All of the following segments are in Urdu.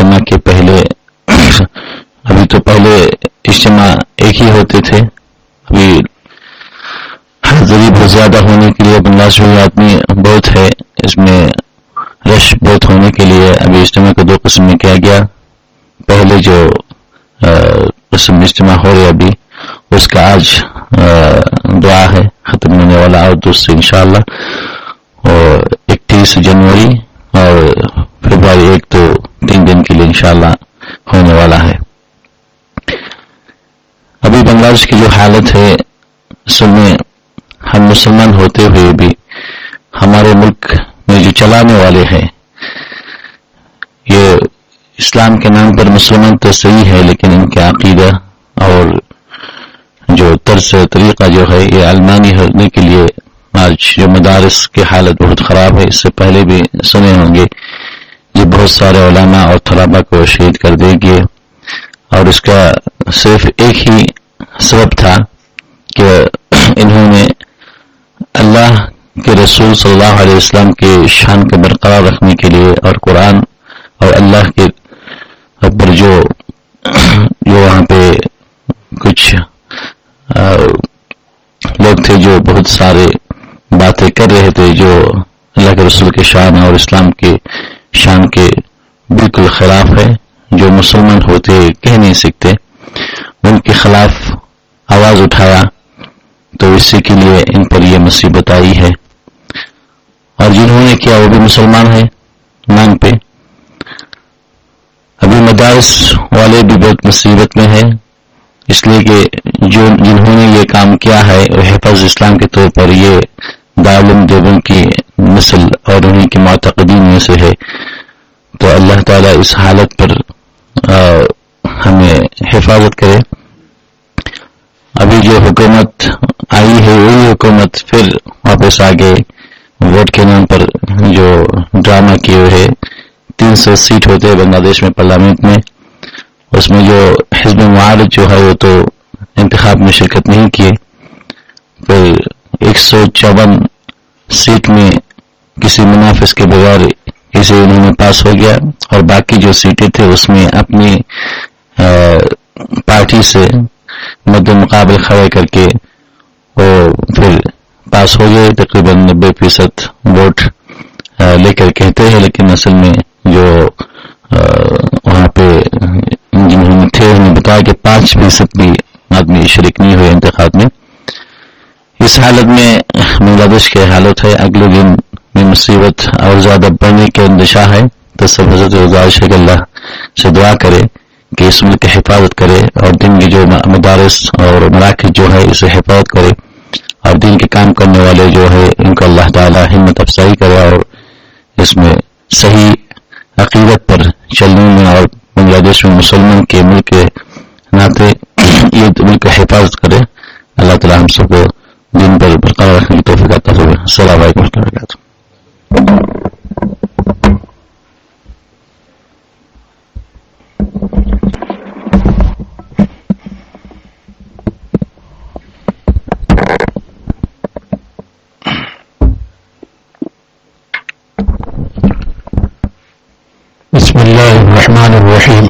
اجتماع کے پہلے ابھی تو پہلے اجتماع ایک ہی ہوتے تھے۔ ابھی حاضری بہت زیادہ ہونے کے لیے بنگلہ آدمی بہت ہے۔ اس میں رش بہت ہونے کے لیے ابھی اجتماع کو دو قسم میں کیا گیا۔ پہلے جو قسم اجتماع ہو رہے ابھی، اس کا آج دعا ہے، ختم ہونے والا اور دوسرے انشاءاللہ، اور اکتیس جنوری اور فبرائی ایک تو تین دن کے لیے انشاءاللہ ہونے والا ہے۔ ابھی بنگلہ دیش کی جو حالت ہے، اصل میں ہم مسلمان ہوتے ہوئے بھی ہمارے ملک میں جو چلانے والے ہیں، یہ اسلام کے نام پر مسلمان تو صحیح ہے، لیکن ان کے عقیدہ اور جو طرز طریقہ جو ہے، یہ علمانی ہونے کے لیے آج جو مدارس کی حالت بہت خراب ہے، اس سے پہلے بھی سنے ہوں گے۔ یہ بہت سارے علماء اور طلباء کو شہید کر دے گی اور اس کا صرف ایک ہی سبب تھا کہ انہوں نے اللہ کے رسول صلی اللہ علیہ وسلم کے شان کو برقرار رکھنے کے لیے اور قرآن اور اللہ کے پر جو جو وہاں پہ کچھ لوگ تھے جو بہت سارے باتیں کر رہے تھے جو اللہ کے رسول کے شان اور اسلام کے شان کے بالکل خلاف ہے، جو مسلمان ہوتے کہہ نہیں سکتے ان کے خلاف آواز اٹھایا، تو اسی کے لیے ان پر یہ مصیبت آئی ہے۔ اور جنہوں نے کیا، وہ بھی مسلمان ہیں نام پہ۔ ابھی مدارس والے بھی بہت مصیبت میں ہیں۔ اس لیے کہ جو جنہوں نے یہ کام کیا ہے، وہ حفظ اسلام کے طور پر یہ دارالم دیوبند کی نسل اور انہیں کی معتقدین میں سے ہے۔ تو اللہ تعالیٰ اس حالت پر ہمیں حفاظت کرے۔ ابھی جو حکومت آئی ہے، وہی حکومت پھر واپس آگے ووٹ کے نام پر جو ڈرامہ کیے ہوئے تین سو سیٹ ہوتے ہیں بنگلہ دیش میں پارلیمنٹ میں، اس میں جو حزب معارض جو ہے وہ تو انتخاب میں شرکت نہیں کیے۔ پھر ایک سو چون سیٹ میں کسی منافذ کے بغیر اسے انہوں نے پاس ہو گیا اور باقی جو سیٹیں تھے اس میں اپنی پارٹی سے مد مقابل کھڑے کر کے وہ پھر پاس ہو گئے، تقریباً نبے فیصد ووٹ لے کر کہتے ہیں، لیکن اصل میں جو وہاں پہ جنہوں نے تھے، انہوں نے بتایا کہ پانچ فیصد بھی آدمی شریک نہیں ہوئے انتخاب میں۔ اس حالت میں بنگلہ دیش کی حالت ہے۔ اگلے دن میں مصیبت اور زیادہ بڑھنے کے اندشا ہے۔ تو سب حضرت گزارش ہے کہ اللہ سے دعا کرے کہ اس ملک کی حفاظت کرے اور دن کی جو مدارس اور مراکز جو ہے اسے حفاظت کرے اور دن کے کام کرنے والے جو ہے ان کو اللہ تعالی ہمت افزائی کرے اور اس میں صحیح عقیدت پر چلنے میں اور بنگلہ دیش میں مسلمان کے ملک کے ناطے، یہ ملک حفاظت کرے۔ اللہ تعالیٰ ہم سب کو من طيب القرار يخلي توفيق التفويض السلام عليكم ورحمة الله وبركاته. بسم الله الرحمن الرحيم.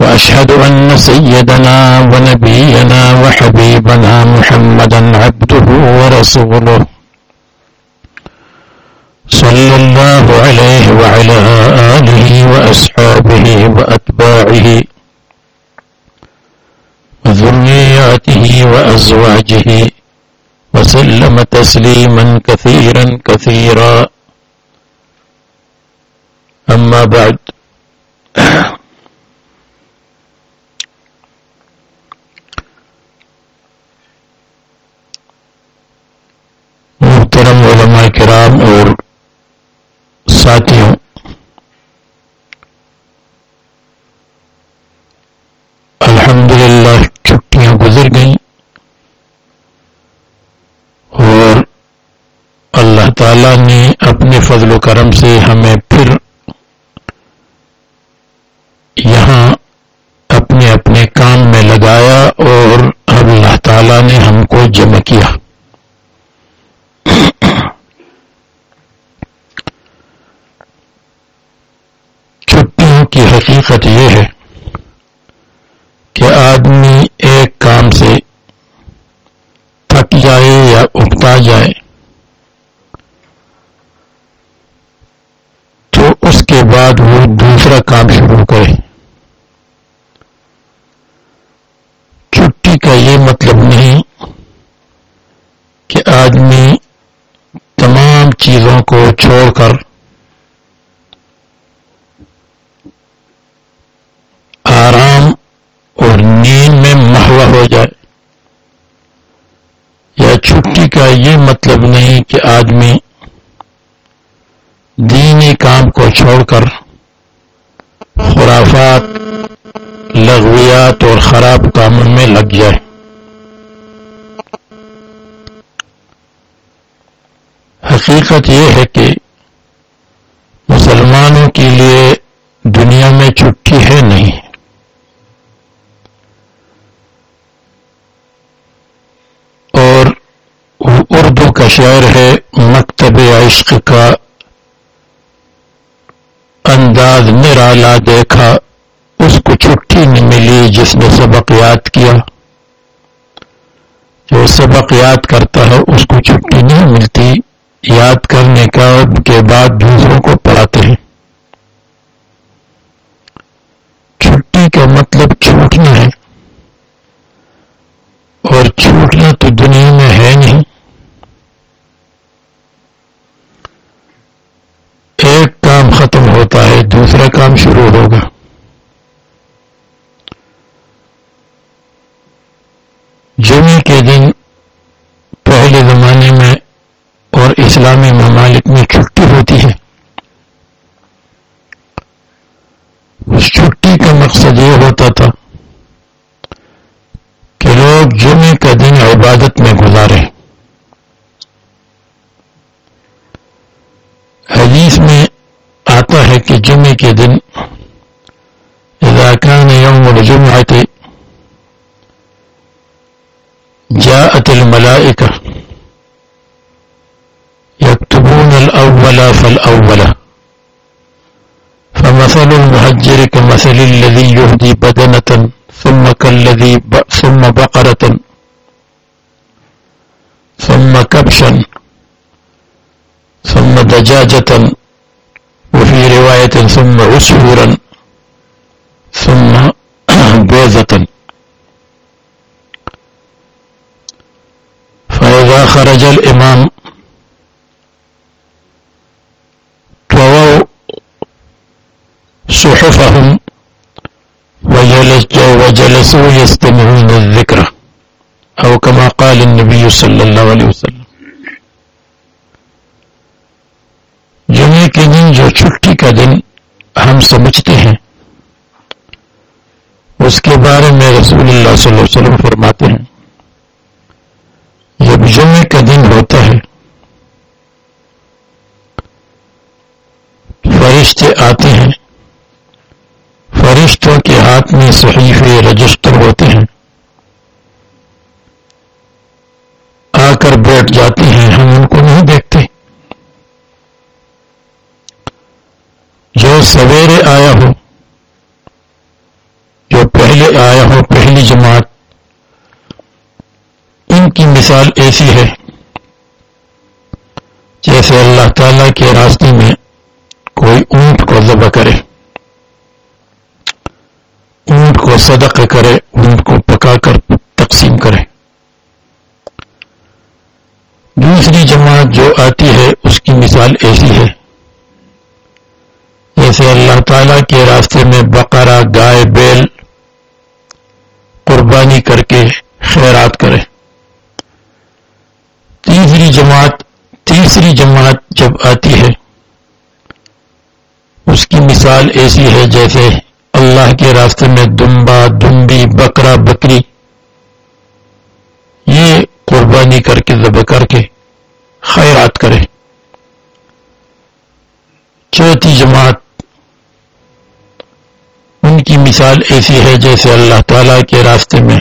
وأشهد أن سيدنا ونبينا وحبيبنا محمدا عبده ورسوله. صلى الله عليه وعلى آله وأصحابه وأتباعه وذرياته وأزواجه وسلم تسليما كثيرا كثيرا. أما بعد تعالی نے اپنے فضل و کرم سے ہمیں پھر یہاں اپنے اپنے کام میں لگایا اور اللہ تعالی نے ہم کو جمع کیا چھٹیوں کی حقیقت یہ ہے کہ آدمی ایک کام سے تھک جائے یا اگتا جائے تو اس کے بعد وہ دوسرا کام شروع کرے چھٹی کا یہ مطلب نہیں کہ آدمی تمام چیزوں کو چھوڑ کر آرام اور نیند میں محو ہو جائے۔ یا چھٹی کا یہ مطلب نہیں کہ آدمی دینی کام کو چھوڑ کر خرافات، لغویات اور خراب کاموں میں لگ جائے۔ حقیقت یہ ہے کہ مسلمانوں کے لیے دنیا میں چھٹی ہے نہیں۔ اور اردو کا شعر ہے مکتب عشق کا۔ انداز نرالا دیکھا، اس کو چھٹی نہیں ملی جس نے سبق یاد کیا۔ جو سبق یاد کرتا ہے، اس کو چھٹی نہیں ملتی۔ یاد کرنے کا کے بعد دوسروں کو پڑھاتے ہیں۔ چھٹی کا مطلب چھوٹنا ہے۔ اور چھوٹنا تو دنیا میں ہے نہیں۔ ایک کام ختم ہوتا ہے، دوسرا کام شروع ہوگا جمعے کے دن پہلے زمانے میں اور اسلامی ممالک میں چھٹی ہوتی ہے اس چھٹی کا مقصد یہ ہوتا تھا کہ لوگ جمعے کا دن عبادت میں گزارے حدیث میں آتا ہے کہ جمعے کے دن اذا كان يوم الجمعة جاءت الملائكة يكتبون الأول فالأول المهجر كمثل الذي يهدي بدنة ثم كالذي ب... ثم بقرة ثم كبشا ثم دجاجة وفي رواية ثم عصفورا ثم بيضة. فإذا خرج الإمام وجلسوا يستمعون الذكر أو كما قال النبي صلى الله عليه وسلم. جمعے کے دن جو چھٹی کا دن ہم سمجھتے ہیں، اس کے بارے میں رسول اللہ صلی اللہ علیہ وسلم فرماتے ہیں، جب جمعے کا دن ہوتا ہے، فرشتے آتے ہیں میں صحیفے رجسٹر ہوتے ہیں۔ آ کر بیٹھ جاتے ہیں، ہم ان کو نہیں دیکھتے۔ جو سویرے آیا ہو، جو پہلے آیا ہو، پہلی جماعت، ان کی مثال ایسی ہے جیسے اللہ تعالی کے راستے میں کوئی اونٹ کو ذبح کرے اونٹ صدق کرے اونٹ کو پکا کر تقسیم کرے۔ دوسری جماعت جو آتی ہے، اس کی مثال ایسی ہے۔ جیسے اللہ تعالی کے راستے میں بقرہ، گائے، بیل قربانی کر کے خیرات کرے۔ تیسری جماعت تیسری جماعت جب آتی ہے، اس کی مثال ایسی ہے جیسے اللہ کے راستے میں دمبا، دمبی، بکرا، بکری۔ یہ قربانی کر کے، ذبح کر کے خیرات کرے جماعت، ان کی مثال ایسی ہے جیسے اللہ تعالی کے راستے میں۔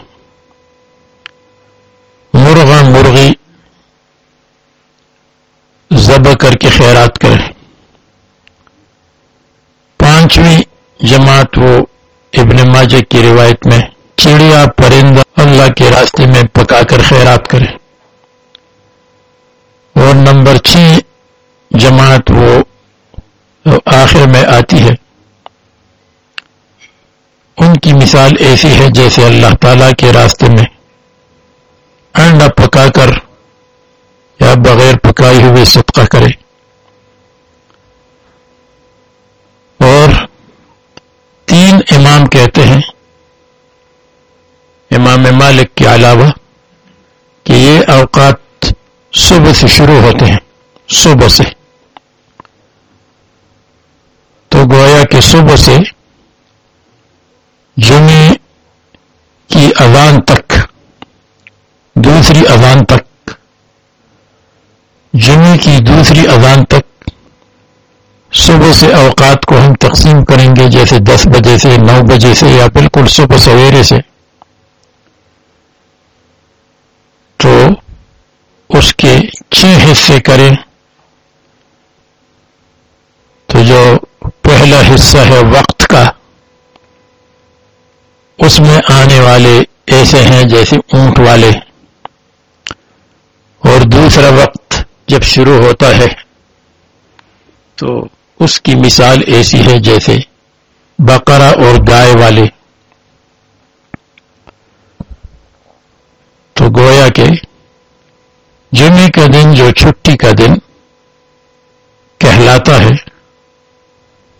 مرغا مرغی ذبح کر کے خیرات کرے پانچویں جماعت وہ ابن ماجہ کی روایت میں چڑیا پرندہ اللہ کے راستے میں پکا کر خیرات کرے۔ اور نمبر چھ، جماعت وہ آخر میں آتی ہے۔ ان کی مثال ایسی ہے جیسے اللہ تعالی کے راستے میں انڈا پکا کر یا بغیر پکائے ہوئے صدقہ کرے اور تین کہتے ہیں امام مالک کے علاوہ کہ یہ اوقات صبح سے شروع ہوتے ہیں، صبح سے۔ تو گویا کہ صبح سے جمعے کی اذان تک، دوسری اذان تک جمعے کی دوسری اذان تک سے اوقات کو ہم تقسیم کریں گے جیسے دس بجے سے نو بجے سے یا بالکل صبح سویرے سے۔ تو اس کے چھ حصے کریں۔ تو جو پہلا حصہ ہے وقت کا، اس میں آنے والے ایسے ہیں جیسے اونٹ والے۔ اور دوسرا وقت جب شروع ہوتا ہے، تو اس کی مثال ایسی ہے جیسے بقرہ اور گائے والے۔ تو گویا کہ جمعے کا دن جو چھٹی کا دن کہلاتا ہے،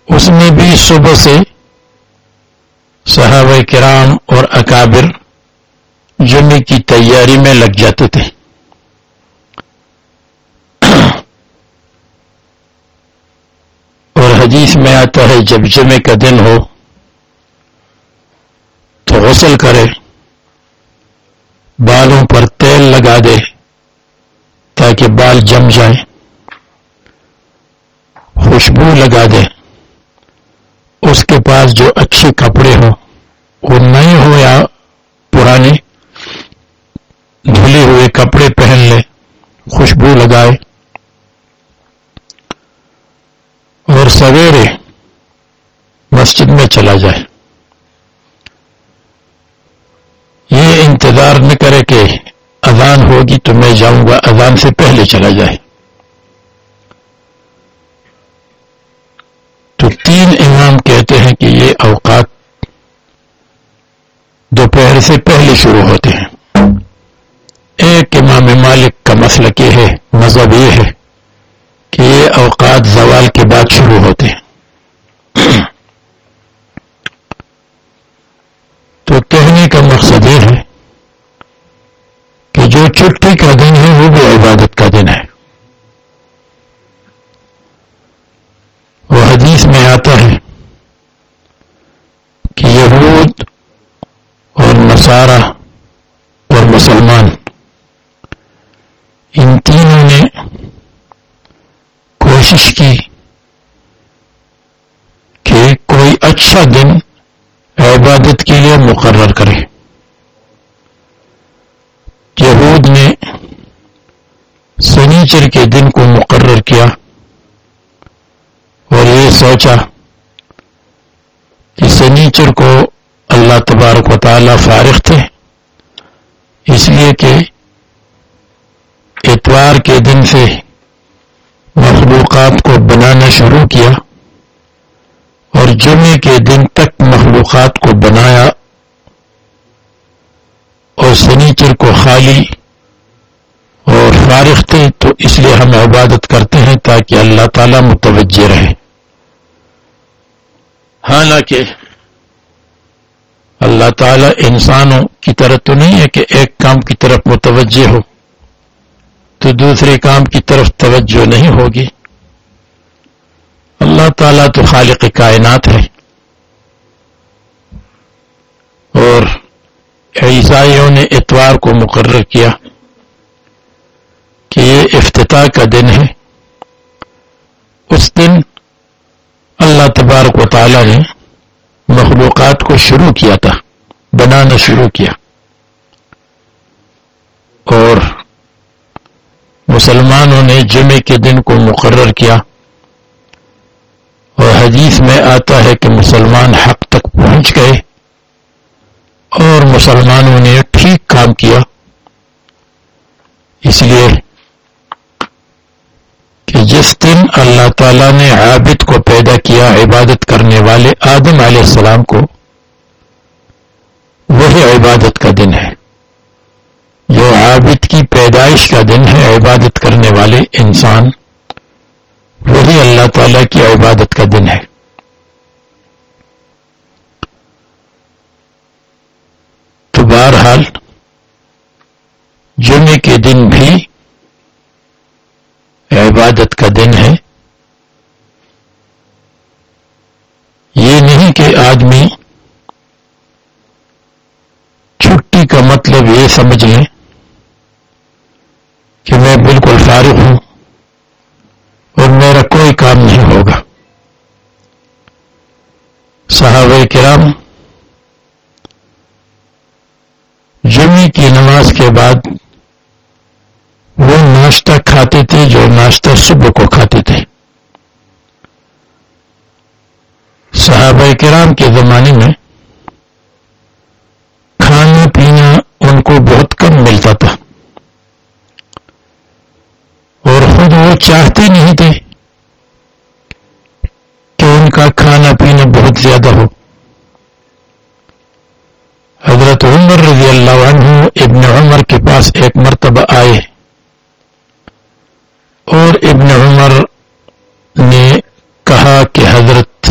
اس میں بھی صبح سے صحابہ کرام اور اکابر جمعے کی تیاری میں لگ جاتے تھے اور حدیث میں آتا ہے، جب جمعے کا دن ہو تو غسل کرے، بالوں پر تیل لگا دے تاکہ بال جم جائیں۔ خوشبو لگا دے۔ اس کے پاس جو اچھے کپڑے ہوں، وہ نئے ہو یا پرانے، دھلے ہوئے کپڑے پہن لے خوشبو لگائے اور سویرے مسجد میں چلا جائے یہ انتظار نہ کرے کہ اذان ہوگی تو میں جاؤں گا، اذان سے پہلے چلا جائے۔ تو تین امام کہتے ہیں کہ یہ اوقات دوپہر سے پہلے شروع ہوتے ہیں۔ ایک امام مالک کا مسئلہ یہ ہے، مذہب یہ ہے کہ یہ اوقات زوال کے بعد شروع ہوتے ہیں تو کہنے کا مقصد یہ ہے کہ جو چھٹی کا دن ہے وہ بھی عبادت کا دن ہے وہ حدیث میں آتا ہے کہ یہود اور نصارہ اور مسلمان ان تینوں نے کوشش کی کہ کوئی دن عبادت کے لیے مقرر کرے۔ یہود نے سنیچر کے دن کو مقرر کیا اور یہ سوچا کہ سنیچر کو اللہ تبارک و تعالی فارغ تھے۔ اس لیے کہ اتوار کے دن سے مخلوقات کو بنانا شروع کیا۔ اور جمعے کے دن تک مخلوقات کو بنایا اور سنیچر کو خالی اور فارغ تھے، تو اس لیے ہم عبادت کرتے ہیں تاکہ اللہ تعالی متوجہ رہے۔ حالانکہ اللہ تعالی انسانوں کی طرف تو نہیں ہے کہ ایک کام کی طرف متوجہ ہو، تو دوسرے کام کی طرف توجہ نہیں ہوگی۔ اللہ تعالیٰ تو خالق کائنات ہے۔ اور عیسائیوں نے اتوار کو مقرر کیا کہ یہ افتتاح کا دن ہے۔ اس دن اللہ تبارک و تعالی نے مخلوقات کو شروع کیا تھا، بنانا شروع کیا۔ اور مسلمانوں نے جمعے کے دن کو مقرر کیا۔ اور حدیث میں آتا ہے کہ مسلمان حق تک پہنچ گئے اور مسلمانوں نے ٹھیک کام کیا۔ اس لیے کہ جس دن اللہ تعالی نے عابد کو پیدا کیا عبادت کرنے والے آدم علیہ السلام کو، وہی عبادت کا دن ہے۔ جو عابد کی پیدائش کا دن ہے، عبادت کرنے والے انسان وہی اللہ تعالی کی عبادت کا دن ہے۔ تو بہرحال جمعے کے دن بھی عبادت کا دن ہے۔ یہ نہیں کہ آدمی چھٹی کا مطلب یہ سمجھ لیں کہ میں بالکل فارغ ہوں اور میرا کوئی کام نہیں ہوگا صحابہ کرام جمعے کی نماز کے بعد وہ ناشتہ کھاتے تھے جو ناشتہ صبح کو کھاتے تھے۔ صحابہ کرام کے زمانے میں کھانا پینا ان کو بہت کم ملتا تھا۔ اور خود وہ چاہتے نہیں تھے کہ ان کا کھانا پینا بہت زیادہ ہو حضرت عمر رضی اللہ عنہ ابن عمر کے پاس ایک مرتبہ آئے اور ابن عمر نے کہا کہ حضرت،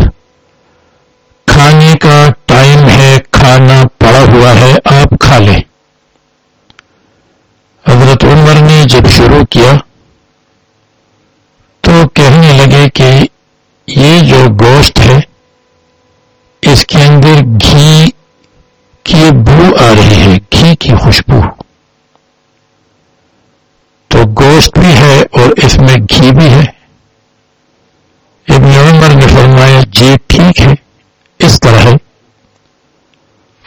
کھانے کا ٹائم ہے، کھانا پڑا ہوا ہے، آپ کھا لیں۔ حضرت عمر نے جب شروع کیا تو کہنے لگے کہ یہ جو گوشت ہے اس کے اندر گھی کی بو آ رہی ہے گھی کی خوشبو تو گوشت بھی ہے اور اس میں گھی بھی ہے۔ ابن عمر نے فرمایا جی ٹھیک ہے، اس طرح ہے۔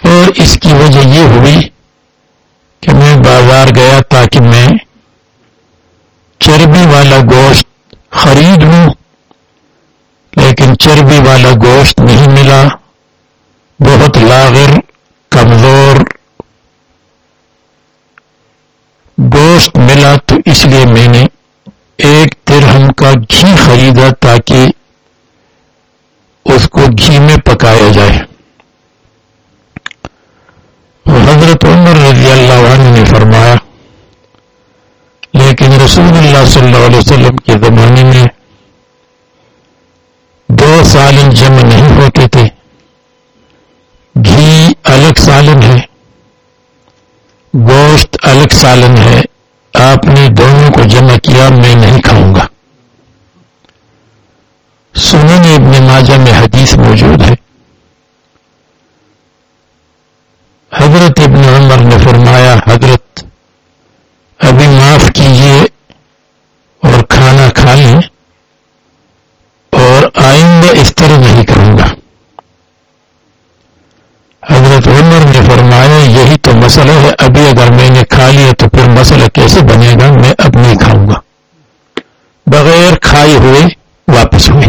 اور اس کی وجہ یہ ہوئی کہ میں بازار گیا تاکہ میں چربی والا گوشت خرید لوں لیکن چربی والا گوشت نہیں ملا۔ بہت لاغر، کمزور گوشت ملا تو اس لیے میں نے ایک درہم کا گھی خریدا تاکہ اس کو گھی میں پکایا جائے۔ حضرت عمر رضی اللہ عنہ نے فرمایا، لیکن رسول اللہ صلی اللہ علیہ وسلم کے زمانے میں دو سالن جمع نہیں ہوتے تھے۔ گھی الگ سالن ہے، گوشت الگ سالن ہے۔ آپ نے دونوں کو جمع کیا، میں نہیں کھاؤں گا۔ سنن ابن ماجہ میں حدیث موجود ہے۔ حضرت ابن عمر نے فرمایا، حضرت، ابھی معاف کیجیے اور کھانا کھا لیں اور آئندہ اس طرح نہیں کروں گا۔ حضرت عمر نے فرمایا، یہی تو مسئلہ ہے، ابھی اگر سے بنے گا میں اب نہیں کھاؤں گا۔ بغیر کھائے ہوئے واپس ہوئے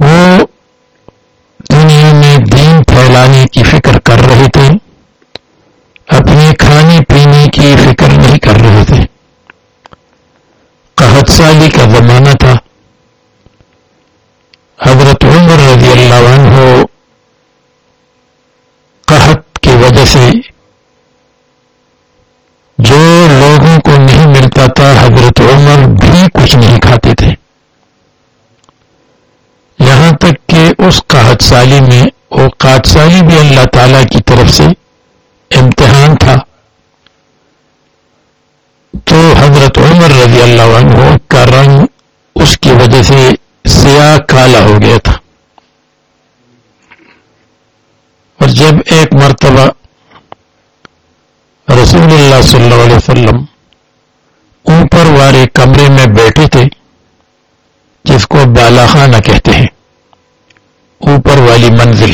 وہ دنیا میں دین پھیلانے کی فکر کر رہے تھے اپنے کھانے پینے کی فکر نہیں کر رہے تھے قحط سالی کا زمانہ تھا حضرت عمر رضی اللہ عنہ قحط کی وجہ سے جو لوگوں کو نہیں ملتا تھا حضرت عمر بھی کچھ نہیں کھاتے تھے یہاں تک کہ اس قحط سالی میں وہ سالی بھی اللہ تعالی کی طرف سے امتحان تھا۔ تو حضرت عمر رضی اللہ عنہ کا رنگ اس کی وجہ سے سیاہ کالا ہو گیا تھا۔ اور جب ایک مرتبہ رسول اللہ صلی اللہ علیہ وسلم اوپر والے کمرے میں بیٹھے تھے، جس بالا خانہ کہتے ہیں۔ منزل۔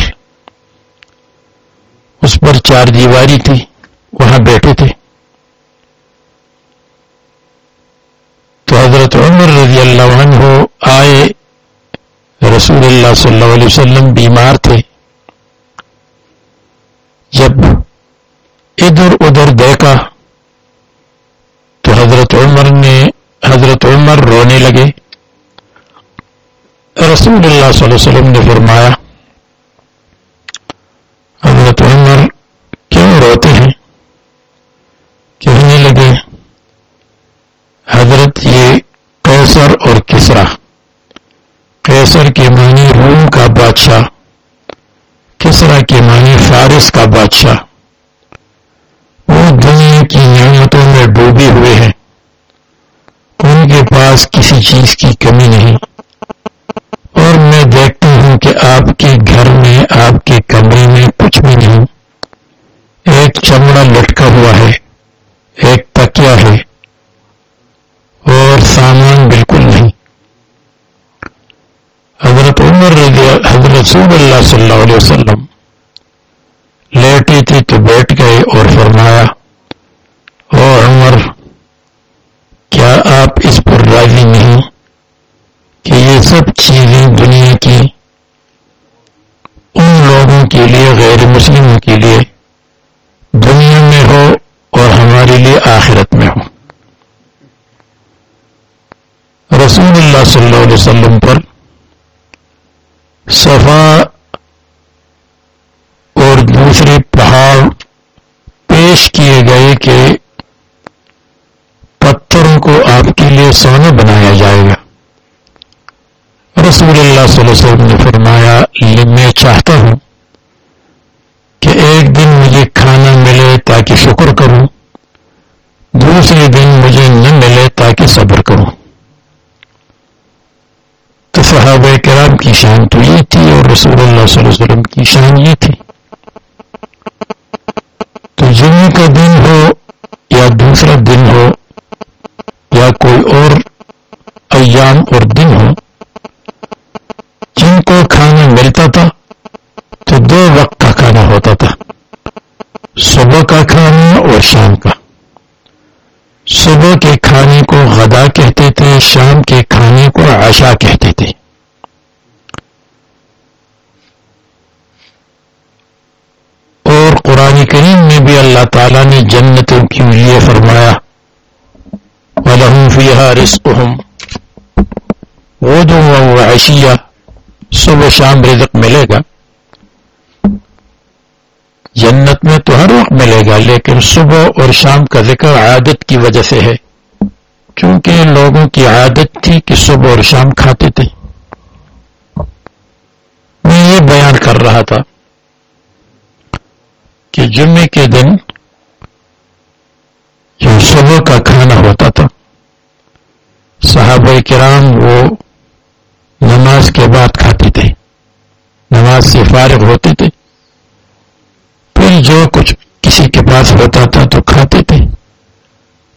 اس پر چار دیواری تھی، وہاں بیٹھے تھے۔ تو حضرت عمر رضی اللہ عنہ آئے، رسول اللہ صلی اللہ علیہ وسلم بیمار تھے۔ جب ادھر ادھر دیکھا، تو حضرت عمر نے، حضرت عمر رونے لگے۔ رسول اللہ صلی اللہ علیہ وسلم نے فرمایا حضرت عمر کیوں روتے ہیں کہنے لگے حضرت یہ کیسر اور کسرا کیسر کے معنی روم کا بادشاہ کسرا کے معنی فارس کا بادشاہ۔ وہ دنیا کی نعمتوں میں ڈوبے ہوئے ہیں۔ ان کے پاس کسی چیز کی کمی نہیں اور میں دیکھتا ہوں کہ آپ کے گھر میں آپ کے کمرے میں کچھ بھی نہیں ایک چمڑا لٹکا ہوا ہے ایک تکیا ہے اور سامان بالکل نہیں حضرت عمر رضی حضرت رسول اللہ صلی اللہ علیہ وسلم لیٹی تھی تو بیٹھ گئے اور فرمایا اور عمر کیا آپ اس پر راضی نہیں کہ یہ سب چیزیں دنیا کی ان لوگوں کے لیے غیر مسلموں کے لیے دنیا میں ہو اور ہمارے لیے آخرت میں ہو رسول اللہ صلی اللہ علیہ وسلم پر صفا اور دوسرے پہاڑ کیے گئے کہ پتھروں کو آپ کے لیے سونا بنایا جائے گا۔ رسول اللہ صلی اللہ علیہ وسلم نے فرمایا میں چاہتا ہوں کہ ایک دن مجھے کھانا ملے تاکہ شکر کروں، دوسرے دن مجھے نہ ملے تاکہ صبر کروں۔ تو صحابہ کرام کی شان تو یہ تھی اور رسول اللہ صلی اللہ علیہ وسلم کی شان یہ تھی تو جمعے کا دن ہو یا دوسرا دن ہو یا کوئی اور ایام اور دن ہو، جن کو کھانا ملتا تھا تو دو وقت کا کھانا ہوتا تھا، صبح کا کھانا اور شام کا۔ صبح کے کھانے کو غدا کہتے تھے، شام کے کھانے کو عشاء کہتے تھے۔ اور قرآن کریم میں بھی اللہ تعالیٰ نے جنتوں کے لیے فرمایا، وَلَهُمْ فِيهَا رِزْقُهُمْ غُدُوًا وَعَشِيًّا صبح، شام، رزق ملے گا جنت میں تو ہر وقت ملے گا، لیکن صبح اور شام کا ذکر عادت کی وجہ سے ہے، کیونکہ لوگوں کی عادت تھی کہ صبح اور شام کھاتے تھے۔ میں یہ بیان کر رہا تھا کہ جمعے کے دن جو صبح کا کھانا ہوتا تھا، صحابہ کرام وہ نماز کے بعد کھاتے تھے۔ نماز سے فارغ ہوتے تھے۔ پھر جو کچھ کسی کے پاس ہوتا تھا تو کھاتے تھے۔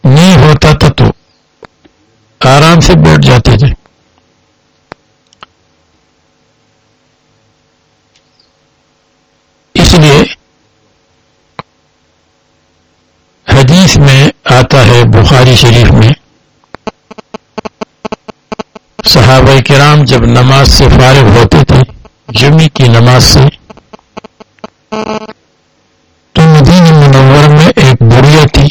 نہیں ہوتا تھا تو آرام سے بیٹھ جاتے تھے۔ اس لیے حدیث میں آتا ہے بخاری شریف میں صحابہ کرام جب نماز سے فارغ ہوتے تھے جمعی کی نماز سے، تو مدینہ منور میں ایک بڑھیا تھی۔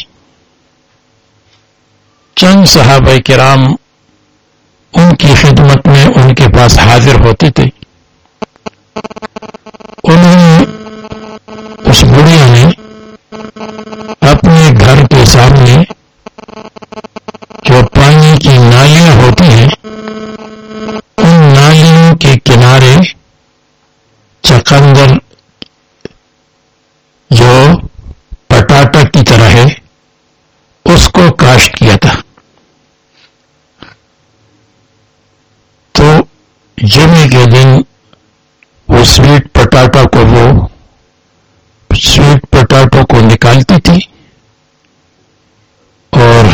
چند صحابہ کرام ان کی خدمت میں ان کے پاس حاضر ہوتے تھے انہوں نے اس بڑھیا نے اپنے گھر کے سامنے جو پانی کی نالیاں ہوتی ہیں کے کنارے چکندر جو پٹاٹا کی طرح ہے اس کو کاشت کیا تھا تو جمعے کے دن وہ سویٹ پٹاٹا کو وہ سویٹ پٹاٹو کو نکالتی تھی اور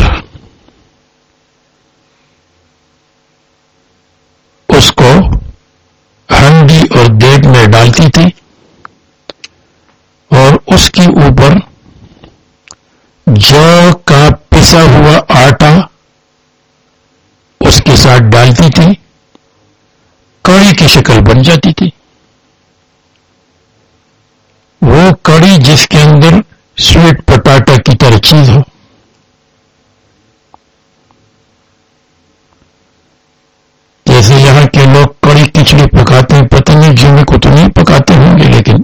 اس کو میں ڈالتی تھی اور اس کے اوپر جو کا پسا ہوا آٹا اس کے ساتھ ڈالتی تھی، کڑی کی شکل بن جاتی تھی۔ وہ کڑی جس کے اندر سویٹ پٹاٹا کی طرح چیز ہو۔ جیسے یہاں کے لوگ کڑی کچڑی پکاتے ہیں، پتہ نہیں جمعے کو تو نہیں پکاتے ہوں گے، لیکن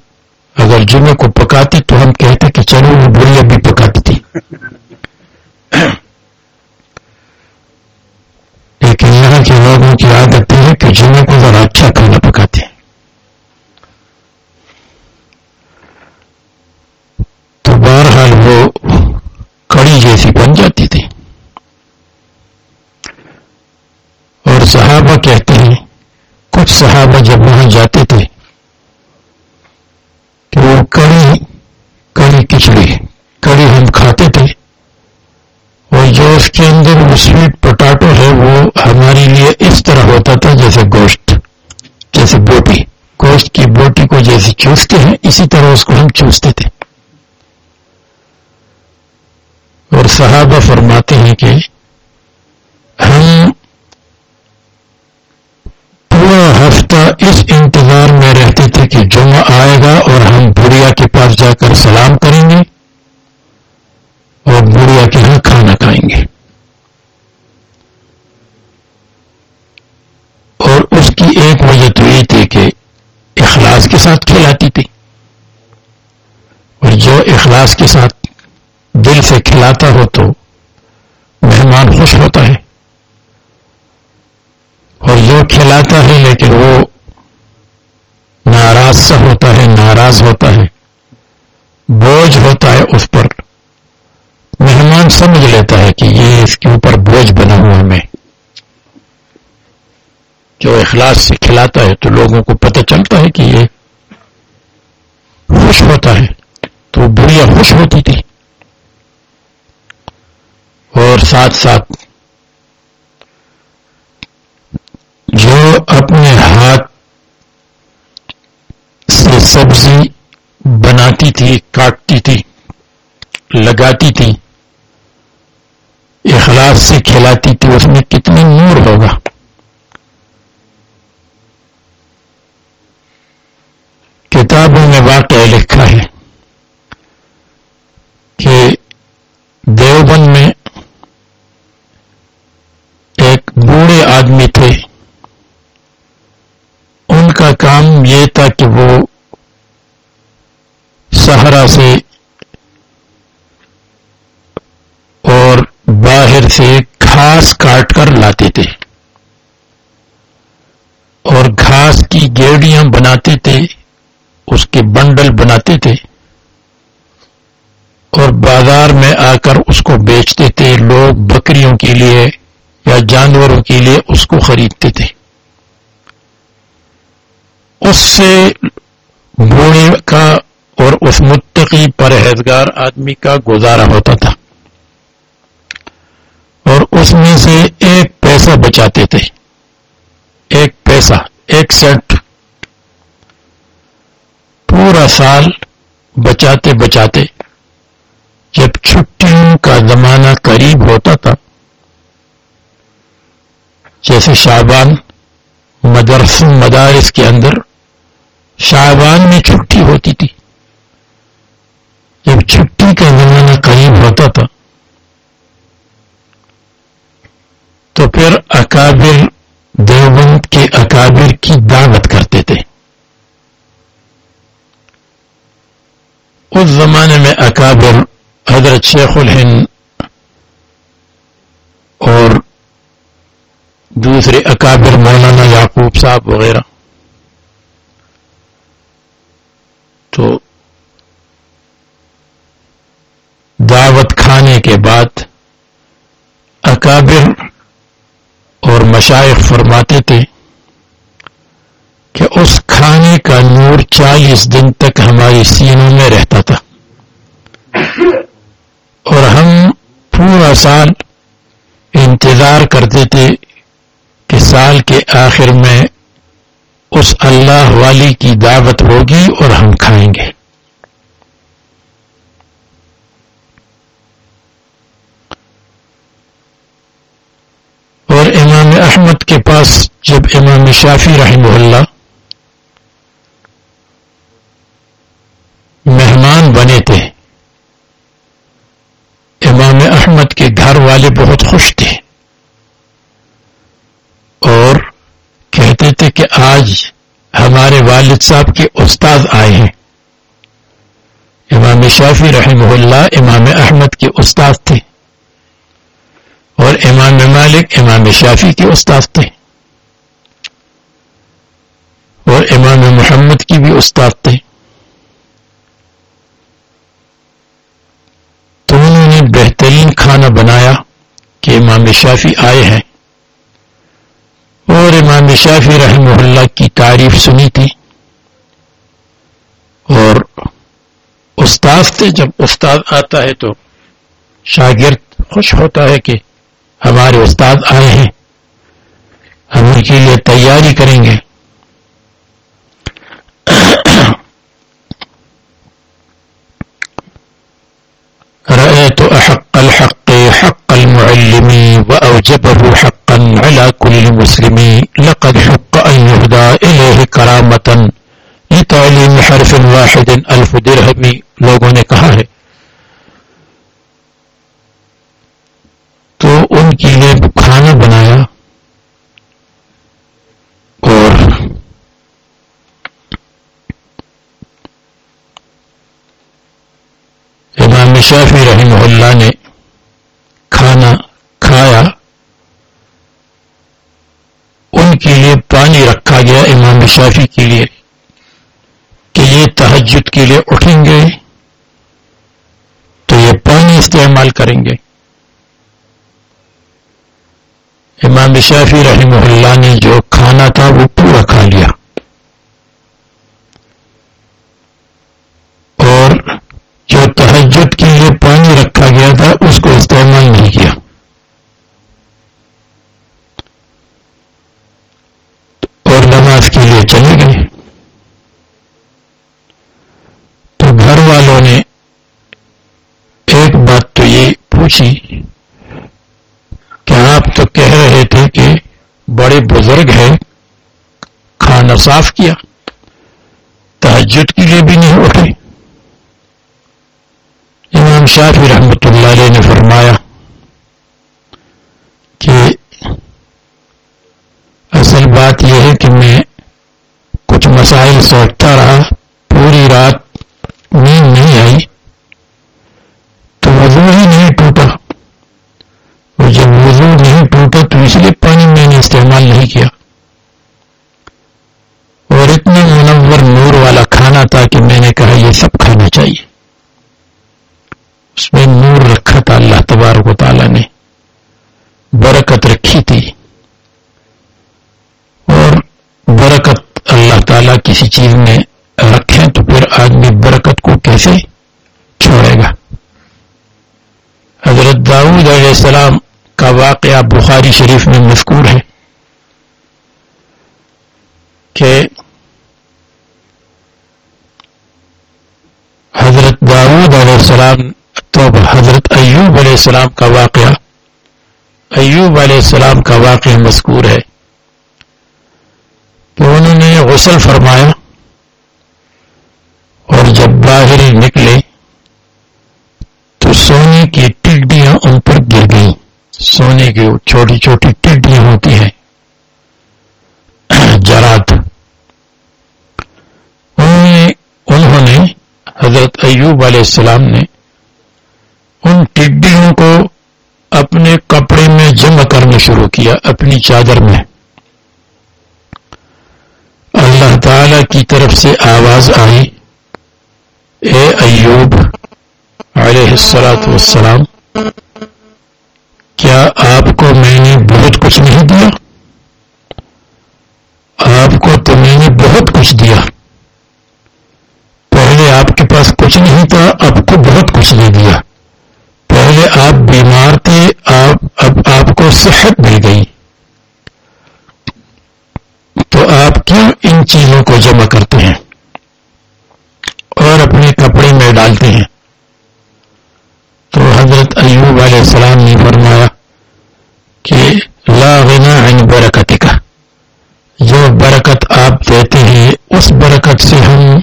اگر جمعے کو پکاتے تو ہم کہتے کہ چلو وہ بڑھیا بھی پکاتی تھی۔ لیکن یہاں کے لوگوں کی عادت ہے کہ جمعے کو ذرا اچھا کھانا پکاتے ہیں۔ تو بہرحال وہ کڑی جیسی بن جاتی تھی۔ اور صحابہ کہتے ہیں، کچھ صحابہ جب وہاں جاتے تھے کہ وہ کڑی کڑی کچڑی کڑی ہم کھاتے تھے اور جو اس کے اندر وہ سویٹ پٹاٹو ہے وہ ہمارے لیے اس طرح ہوتا تھا جیسے گوشت، جیسے بوٹی۔ گوشت کی بوٹی کو جیسے چوستے ہیں، اسی طرح اس کو ہم چوستے تھے۔ اور صحابہ فرماتے ہیں کہ ہم پورا ہفتہ اس انتظار میں رہتے تھے کہ جمعہ آئے گا اور ہم بڑھیا کے پاس جا کر سلام کریں گے اور بڑھیا کے ہاں کھانا کھائیں گے اور اس کی ایک وجہ تو یہ تھی کہ اخلاص کے ساتھ کھلاتی تھی۔ اور جو اخلاص کے ساتھ دل سے کھلاتا ہو تو مہمان خوش ہوتا ہے۔ اور جو کھلاتا ہے لیکن وہ ناراض سا ہوتا ہے، ناراض ہوتا ہے، بوجھ ہوتا ہے، اس پر مہمان سمجھ لیتا ہے کہ یہ اس کے اوپر بوجھ بنا ہوا میں جو اخلاص سے کھلاتا ہے تو لوگوں کو پتہ چلتا ہے کہ یہ خوش ہوتا ہے، تو بڑھیا خوش ہوتی تھی۔ اور ساتھ ساتھ جو اپنے ہاتھ سے سبزی بناتی تھی، کاٹتی تھی، لگاتی تھی، اخلاص سے کھلاتی تھی، اس میں کتنی نور ہوگا کتابوں میں واقع لکھا ہے کہ دیوبند میں ایک بوڑھے آدمی تھے ان کا کام یہ تھا کہ وہ سہارا سے اور باہر سے گھاس کاٹ کر لاتے تھے اور گھاس کی گیڑیاں بناتے تھے، اس کے بنڈل بناتے تھے اور بازار میں آ کر اس کو بیچتے تھے، لوگ بکریوں کے لیے یا جانوروں کے لیے اس کو خریدتے تھے۔ اس سے بوڑھے کا اور اس متقی پرہیزگار آدمی کا گزارا ہوتا تھا۔ اور اس میں سے ایک پیسہ بچاتے تھے۔ ایک پیسہ، ایک سیٹ پورا سال بچاتے بچاتے جب چھٹیوں کا زمانہ قریب ہوتا تھا، جیسے شابان مدرس مدارس کے اندر شابان میں چھٹی ہوتی تھی۔ جب کا زمانہ قریب ہوتا تھا تو پھر اکابر دیوبند کے اکابر کی دعوت کرتے تھے اس زمانے میں اکابر حضرت شیخ الہند اور دوسرے اکابر مولانا یعقوب صاحب وغیرہ. تو کے بعد اکابر اور مشائق فرماتے تھے کہ اس کھانے کا نور چالیس دن تک ہماری سینوں میں رہتا تھا اور ہم پورا سال انتظار کرتے تھے کہ سال کے آخر میں اس اللہ والی کی دعوت ہوگی اور ہم کھائیں گے اور امام احمد کے پاس جب امام شافی رحمہ اللہ مہمان بنے تھے، امام احمد کے گھر والے بہت خوش تھے اور کہتے تھے کہ آج ہمارے والد صاحب کے استاد آئے ہیں۔ امام شافی رحمہ اللہ، امام احمد کے استاد تھے۔ امام مالک، امام شافی کے استاد تھے۔ اور امام محمد کی بھی استاد تھے۔ تو انہوں نے بہترین کھانا بنایا کہ امام شافی آئے ہیں۔ اور امام شافی رحمہ اللہ کی تعریف سنی تھی۔ اور استاد تھے، جب استاد آتا ہے تو شاگرد خوش ہوتا ہے کہ ہمارے استاد آئے ہیں۔ ہم ان کے لیے تیاری کریں گے۔ رأيت أحق الحق، حق المعلم وأوجبه حقا على كل مسلم، لقد حق أن يهدى إليه كرامة لتعليم حرف واحد ألف درهم، لوگوں نے کہا ہے تو ان کے لیے کھانا بنایا اور امام شافی رحمہ اللہ نے کھانا کھایا۔ ان کے لیے پانی رکھا گیا امام شافی کے لیے کہ یہ تحجد کے لیے اٹھیں گے تو یہ پانی استعمال کریں گے۔ امام شافی رحمہ اللہ نے جو کھانا تھا وہ پورا کھا لیا۔ تحجد کے لیے پانی رکھا گیا تھا، اس کو استعمال نہیں کیا۔ اور نماز کے لیے چلے گئے۔ تو گھر والوں نے ایک بات تو یہ پوچھی کہ آپ تو کہہ رہے تھے کہ بڑے بزرگ ہے، کھانا صاف کیا تحجد کے لیے بھی نہیں اٹھے۔ امام شافی رحمۃ اللہ علیہ نے فرمایا کہ اصل بات یہ ہے کہ میں کچھ مسائل سوچ رہا پوری رات نیند نہیں آئی تو وضو ہی نہیں ٹوٹا اور جب وضو نہیں ٹوٹا تو اس لیے پانی میں نے استعمال نہیں کیا اور اتنے منور نور والا کھانا تھا کہ میں نے کہا یہ سب کھانا چاہیے اس میں نور رکھا تھا اللہ تبارک و تعالی نے برکت رکھی تھی اور برکت اللہ تعالی کسی چیز میں رکھے تو پھر آدمی برکت کو کیسے چھوڑے گا۔ حضرت داؤد علیہ السلام کا واقعہ بخاری شریف میں مذکور ہے کہ حضرت داود علیہ السلام تو حضرت ایوب علیہ السلام کا واقعہ، ایوب علیہ السلام کا واقعہ مذکور ہے کہ انہوں نے غسل فرمایا اور جب باہر نکلے تو سونے کی ٹڈیاں ان پر گر گئیں سونے کی چھوٹی چھوٹی ٹڈیاں ہوتی ہیں۔ جرات۔ انہوں نے حضرت ایوب علیہ السلام نے ان ٹڈیوں کو اپنے کپڑے میں جمع کرنا شروع کیا، اپنی چادر میں۔ اللہ تعالی کی طرف سے آواز آئی، اے ایوب علیہ السلاط والسلام۔ کیا آپ کو میں نے بہت کچھ نہیں دیا؟ آپ کو تو میں نے بہت کچھ دیا۔ پہلے آپ کے پاس کچھ نہیں تھا آپ کو بہت کچھ نہیں دیا۔ پہلے آپ بیمار تھے، آپ، اب آپ کو صحت مل گئی۔ تو آپ کیوں ان ان چیزوں کو جمع کرتے ہیں؟ اور اپنے کپڑے میں ڈالتے ہیں۔ تو حضرت ایوب علیہ السلام نے فرمایا کہ لا غنا عن برکت کا جو برکت آپ دیتے ہیں، اس برکت سے ہم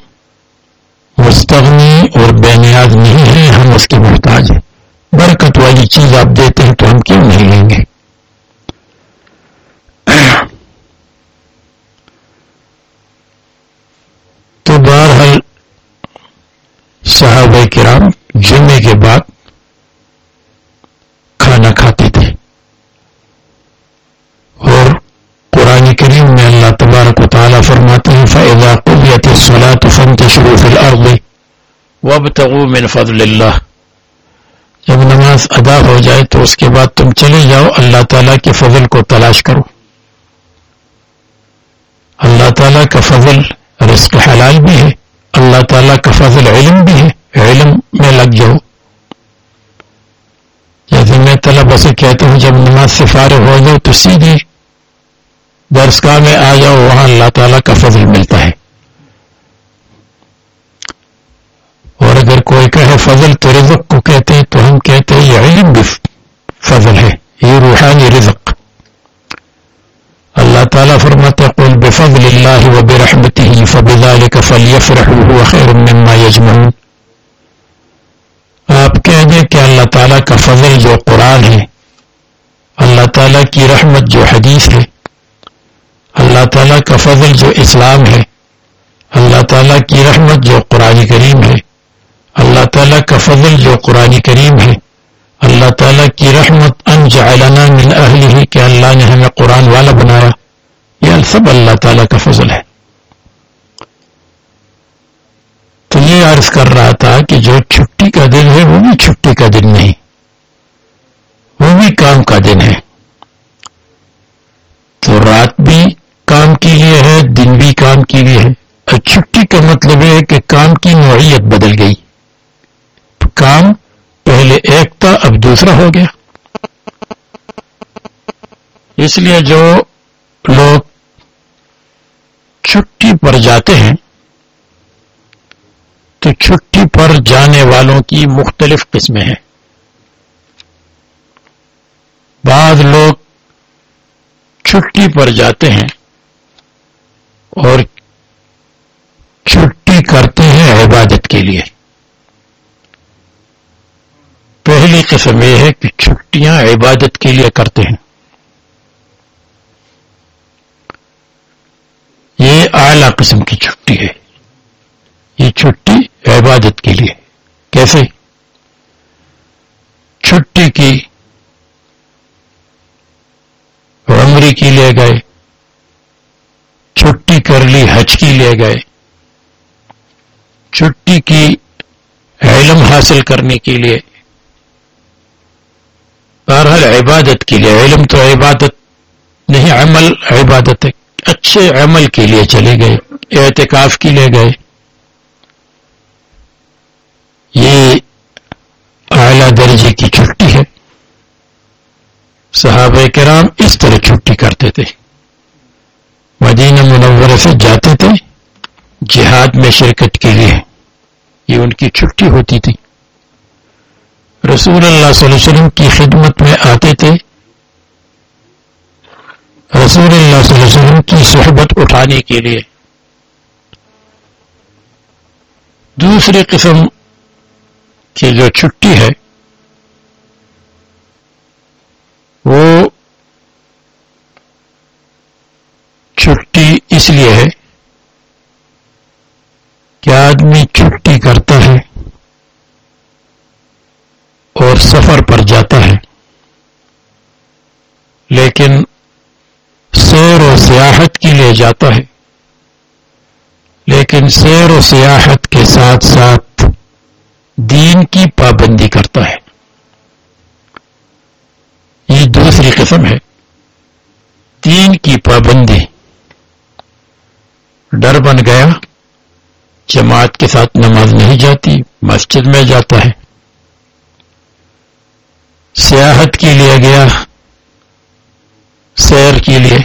مستغنی اور بے نیاز نہیں ہیں، ہم اس کے محتاج ہیں۔ برکت والی چیز آپ دیتے ہیں تو ہم کیوں نہیں لیں گے؟ تو بہرحال صحابہ کرام جمعے کے بعد کھانا کھاتے تھے اور قرآن کریم میں اللہ تبارک و تعالیٰ فرماتے ہیں فیضا قبیت فن تشروف العرب وب من فضل اللہ. جب نماز ادا ہو جائے تو اس کے بعد تم چلے جاؤ اللہ تعالیٰ کے فضل کو تلاش کرو۔ اللہ تعالیٰ کا فضل رزق حلال بھی ہے اللہ تعالیٰ کا فضل علم بھی ہے علم میں لگ جاؤ۔ جیسے میں طلبا سے کہتا ہوں جب نماز سے فارغ ہو جاؤ تو سیدھی درسگاہ میں آ جاؤ وہاں اللہ تعالیٰ کا فضل ملتا ہے اور اگر کوئی کہے فضل تو رزق کو کہتے ہیں تو ہم کہتے ہیں یہ علم بھی فضل ہے، یہ روحانی رزق۔ اللہ تعالیٰ فرماتے قل بفضل اللہ و برحمته فبذلك فليفرحوا هو خير مما يجمعون۔ آپ کہہ دیں کہ اللہ تعالیٰ کا فضل جو قرآن ہے، اللہ تعالیٰ کی رحمت جو حدیث ہے، اللہ تعالیٰ کا فضل جو اسلام ہے، اللہ تعالیٰ کی رحمت جو قرآن کریم ہے۔ اللہ تعالیٰ کا فضل جو قرآن کریم ہے، اللہ تعالیٰ کی رحمت ان جعلنا من اہل ہی کہ اللہ نے ہمیں قرآن والا بنایا۔ یہ سب اللہ تعالیٰ کا فضل ہے۔ تو یہ عرض کر رہا تھا کہ جو چھٹی کا دن ہے، وہ بھی چھٹی کا دن نہیں۔ وہ بھی کام کا دن ہے۔ تو رات بھی کام کے لیے ہے، دن بھی کام کے لیے ہے۔ اور چھٹی کا مطلب یہ ہے کہ کام کی نوعیت بدل گئی۔ کام پہلے ایک تھا، اب دوسرا ہو گیا۔ اس لیے جو لوگ چھٹی پر جاتے ہیں، تو چھٹی پر جانے والوں کی مختلف قسمیں ہیں۔ بعض لوگ چھٹی پر جاتے ہیں اور چھٹی کرتے ہیں عبادت کے لیے پہلی قسم یہ ہے کہ چھٹیاں عبادت کے لیے کرتے ہیں۔ یہ اعلی قسم کی چھٹی ہے۔ یہ چھٹی عبادت کے لیے۔ کیسے؟ چھٹی کی عمری کی لے گئے، چھٹی کر لی، حج کی لے گئے۔ چھٹی کی علم حاصل کرنے کے لیے۔ بہرحال عبادت کے لیے علم تو عبادت نہیں، عمل عبادت ہے۔ اچھے عمل کے لیے چلے گئے، اعتکاف کے لیے گئے۔ یہ اعلی درجے کی چھٹی ہے۔ صحابہ کرام اس طرح چھٹی کرتے تھے۔ مدینہ منورہ سے جاتے تھے، جہاد میں شرکت کے لیے۔ یہ ان کی چھٹی ہوتی تھی۔ رسول اللہ صلی اللہ علیہ وسلم کی خدمت میں آتے تھے۔ رسول اللہ صلی اللہ علیہ وسلم کی صحبت اٹھانے کے لیے۔ دوسری قسم کی جو چھٹی ہے، وہ چھٹی اس لیے ہے کہ آدمی چھٹی کرتا ہے اور سفر پر جاتا ہے۔ لیکن سیر و سیاحت کے لیے جاتا ہے۔ لیکن سیر و سیاحت کے ساتھ ساتھ دین کی پابندی کرتا ہے۔ یہ دوسری قسم ہے۔ دین کی پابندی۔ ڈر بن گیا۔ جماعت کے ساتھ نماز نہیں جاتی، مسجد میں جاتا ہے۔ سیاحت کے لیے گیا، سیر کے لیے،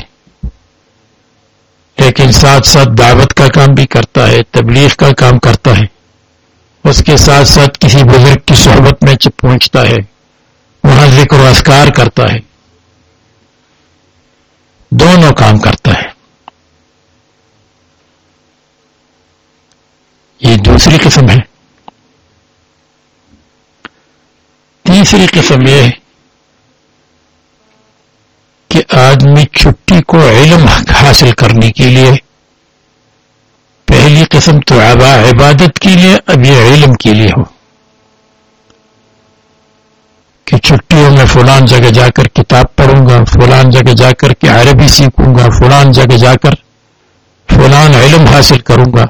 لیکن ساتھ ساتھ دعوت کا کام بھی کرتا ہے، تبلیغ کا کام کرتا ہے۔ اس کے ساتھ ساتھ کسی بزرگ کی صحبت میں پہنچتا ہے، وہاں ذکر و اذکار کرتا ہے۔ دونوں کام کرتا ہے۔ یہ دوسری قسم ہے۔ تیسری قسم یہ ہے آدمی چھٹی کو علم حاصل کرنے کے لیے، پہلی قسم تو عبادت کے لیے، اب یہ علم کے لیے ہو۔ کہ چھٹیوں میں فلان جگہ جا کر کتاب پڑھوں گا، فلان جگہ جا کر کے عربی سیکھوں گا، فلان جگہ جا کر فلان علم حاصل کروں گا۔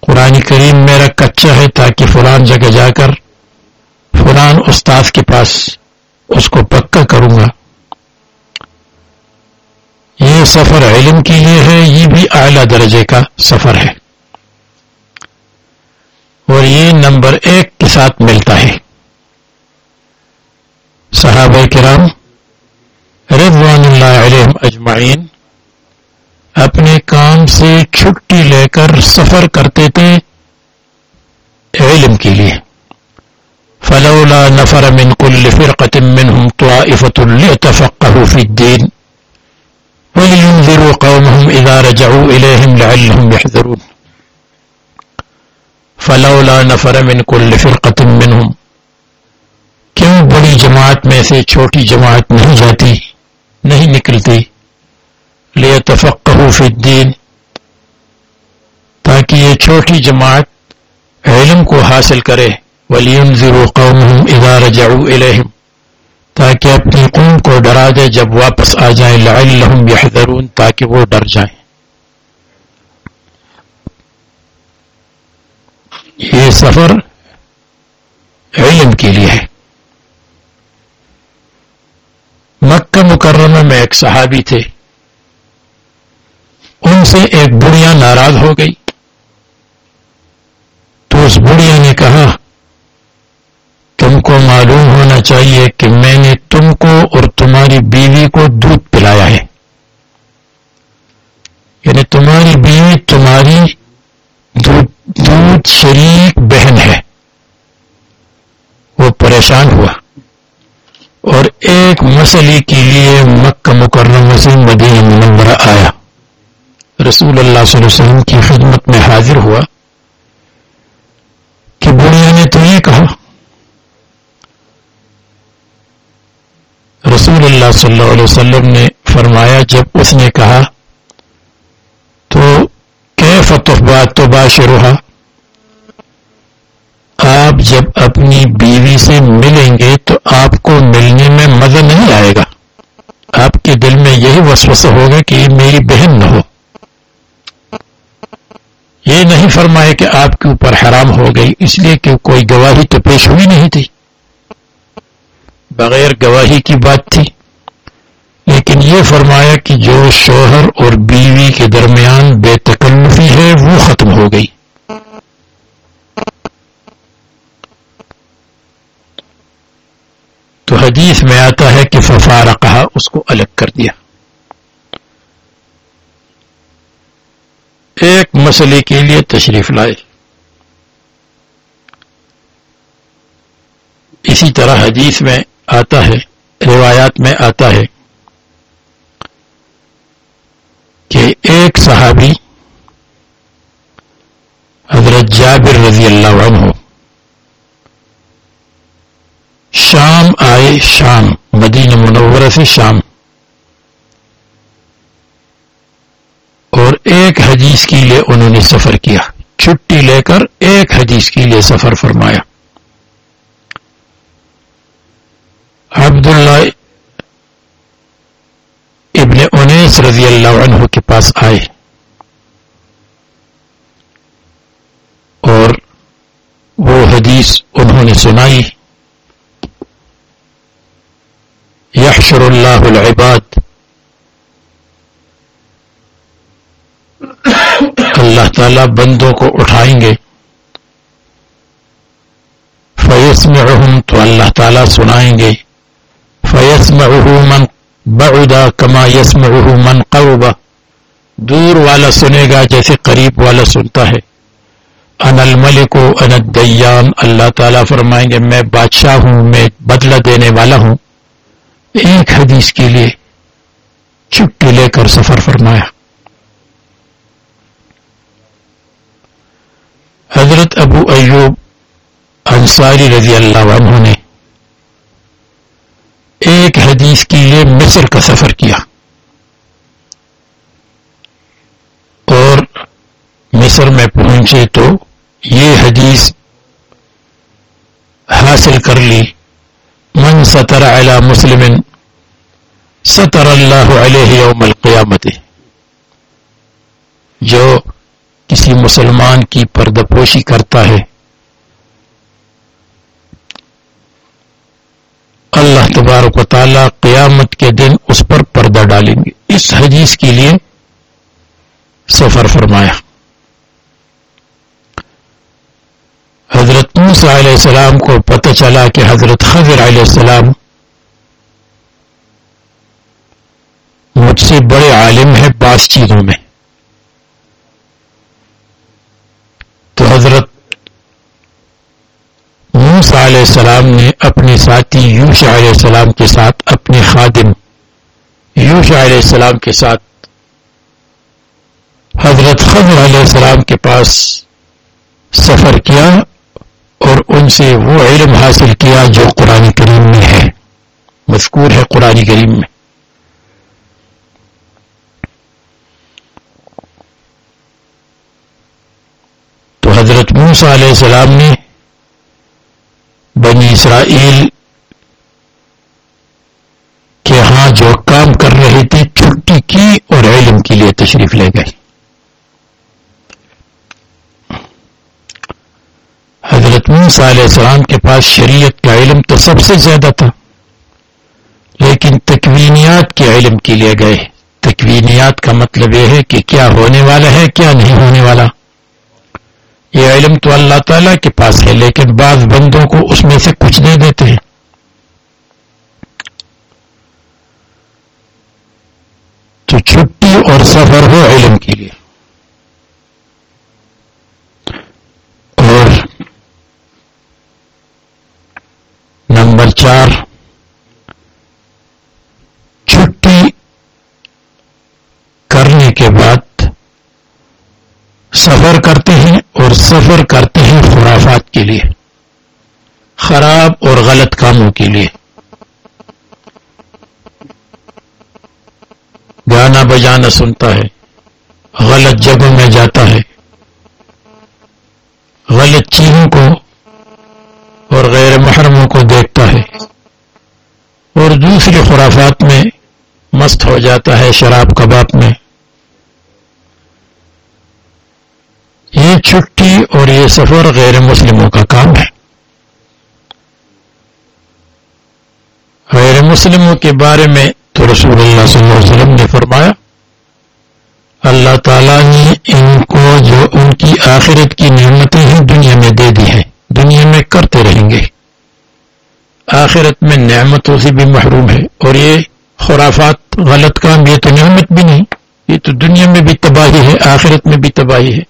قرآن کریم میرا کچا ہے تاکہ فلان جگہ جا کر فلان استاد کے پاس اس کو پکا کروں گا۔ یہ سفر علم کے لیے ہے، یہ بھی اعلی درجے کا سفر ہے۔ اور یہ نمبر ایک کے ساتھ ملتا ہے۔ صحابہ کرام رضوان اللہ علیہ اجمعین اپنے کام سے چھٹی لے کر سفر کرتے تھے علم کے لیے۔ فلولا نفر من كل فرقة منهم طائفة ليتفقهوا في الدين۔ ولينذروا قومهم إذا رجعوا إليهم لعلهم يحذرون. فلولا نفر من كل فرقة منهم. کیوں بڑی جماعت میں سے چھوٹی جماعت نہیں جاتی، نہیں نکلتی؟ ليتفقهوا في الدين تاکہ یہ چھوٹی جماعت علم کو حاصل کرے. وَلِيُنذِرُوا قَوْمُهُمْ إِذَا رَجَعُوا إِلَيْهِمْ. تاکہ اپنی قوم کو ڈرا دے جب واپس آ جائیں، لعلہم یحذرون، تاکہ وہ ڈر جائیں۔ یہ سفر علم کے لیے ہے۔ مکہ مکرمہ میں ایک صحابی تھے۔ ان سے ایک بڑھیا ناراض ہو گئی۔ تو اس بڑھیا نے کہا کو معلوم ہونا چاہیے کہ میں نے تم کو اور تمہاری بیوی کو دودھ پلایا ہے۔ یعنی تمہاری بیوی تمہاری دودھ شریک بہن ہے۔ وہ پریشان ہوا۔ اور ایک مسئلے کے لیے مکہ مکرمہ سے مدینہ منورہ آیا۔ رسول اللہ صلی اللہ علیہ وسلم کی خدمت میں حاضر ہوا کہ بڑھیا نے تو یہ کہا رسول اللہ صلی اللہ علیہ وسلم نے فرمایا، جب اس نے کہا، تو کہ فتح بات تو باشروحا آپ جب اپنی بیوی سے ملیں گے تو آپ کو ملنے میں مزہ نہیں آئے گا۔ آپ کے دل میں یہی وسوسہ ہوگا کہ یہ میری بہن نہ ہو۔ یہ نہیں فرمائے کہ آپ کے اوپر حرام ہو گئی، اس لیے کہ کوئی گواہی تو پیش ہوئی نہیں تھی۔ بغیر گواہی کی بات تھی، لیکن یہ فرمایا کہ جو شوہر اور بیوی کے درمیان بے تکلفی ہے، وہ ختم ہو گئی۔ تو حدیث میں آتا ہے کہ ففارہ کہا اس کو الگ کر دیا۔ ایک مسئلے کے لیے تشریف لائے۔ اسی طرح حدیث میں آتا ہے، روایات میں آتا ہے کہ ایک صحابی حضرت جابر رضی اللہ عنہ شام آئے، شام، مدینہ منورہ سے شام اور ایک حدیث کے لیے انہوں نے سفر کیا، چھٹی لے کر ایک حدیث کے لیے سفر فرمایا عبداللہ ابن انیس رضی اللہ عنہ کے پاس آئے اور وہ حدیث انہوں نے سنائی۔ یحشر اللہ العباد۔ اللہ تعالی بندوں کو اٹھائیں گے۔ فیس میں تو اللہ تعالیٰ سنائیں گے۔ فیس میں من بعدا کما یس میں من قربا دور والا سنے گا جیسے قریب والا سنتا ہے۔ ان الملک ان الدیان۔ اللہ تعالیٰ فرمائیں گے، میں بادشاہ ہوں، میں بدلہ دینے والا ہوں۔ ایک حدیث کے لیے چھٹی لے کر سفر فرمایا۔ حضرت ابو ایوب انصاری رضی اللہ عنہ نے ایک حدیث کے لیے مصر کا سفر کیا۔ اور مصر میں پہنچے تو یہ حدیث حاصل کر لی۔ من سطر علی مسلم سطر اللہ علیہ یوم القیامت۔ جو کسی مسلمان کی پردپوشی کرتا ہے اللہ تبارک و تعالی قیامت کے دن اس پر پردہ ڈالیں گے۔ اس حدیث کے لیے سفر فرمایا۔ حضرت موسیٰ علیہ السلام کو پتہ چلا کہ حضرت خضر علیہ السلام مجھ سے بڑے عالم ہے بعض چیزوں میں تو حضرت موسیٰ علیہ السلام نے اپنے ساتھی یوشا علیہ السلام کے ساتھ اپنے خادم یوشا علیہ السلام کے ساتھ حضرت خضر علیہ السلام کے پاس سفر کیا اور ان سے وہ علم حاصل کیا جو قرآن کریم میں ہے، مذکور ہے قرآن کریم میں۔ تو حضرت موسا علیہ السلام نے اسرائیل کے ہاں جو کام کر رہے تھے چھٹی کی اور علم کے لیے تشریف لے گئے۔ حضرت موسیٰ علیہ السلام کے پاس شریعت کا علم تو سب سے زیادہ تھا، لیکن تکوینیات کے علم کے لیے گئے۔ تکوینیات کا مطلب یہ ہے کہ کیا ہونے والا ہے، کیا نہیں ہونے والا۔ یہ علم تو اللہ تعالی کے پاس ہے، لیکن بعض بندوں کو اس میں سے کچھ دے دیتے ہیں۔ تو چھٹی اور سفر ہو علم کے لیے۔ اور نمبر چار چھٹی کرنے کے بعد سفر کرتے ہیں اور سفر کرتے ہیں خرافات کے لیے خراب اور غلط کاموں کے لیے۔ گانا بجانا سنتا ہے، غلط جگہوں میں جاتا ہے۔ غلط چیزوں کو اور غیر محرموں کو دیکھتا ہے۔ اور دوسری خرافات میں مست ہو جاتا ہے شراب کباب میں۔ یہ چھٹی اور یہ سفر غیر مسلموں کا کام ہے غیر مسلموں کے بارے میں تو رسول اللہ صلی اللہ علیہ وسلم نے فرمایا، اللہ تعالیٰ نے ان کو جو ان کی آخرت کی نعمتیں ہیں دنیا میں دے دی ہیں، دنیا میں کرتے رہیں گے۔ آخرت میں نعمتوں سے بھی محروم ہے اور یہ خرافات غلط کام، یہ تو نعمت بھی نہیں، یہ تو دنیا میں بھی تباہی ہے، آخرت میں بھی تباہی ہے۔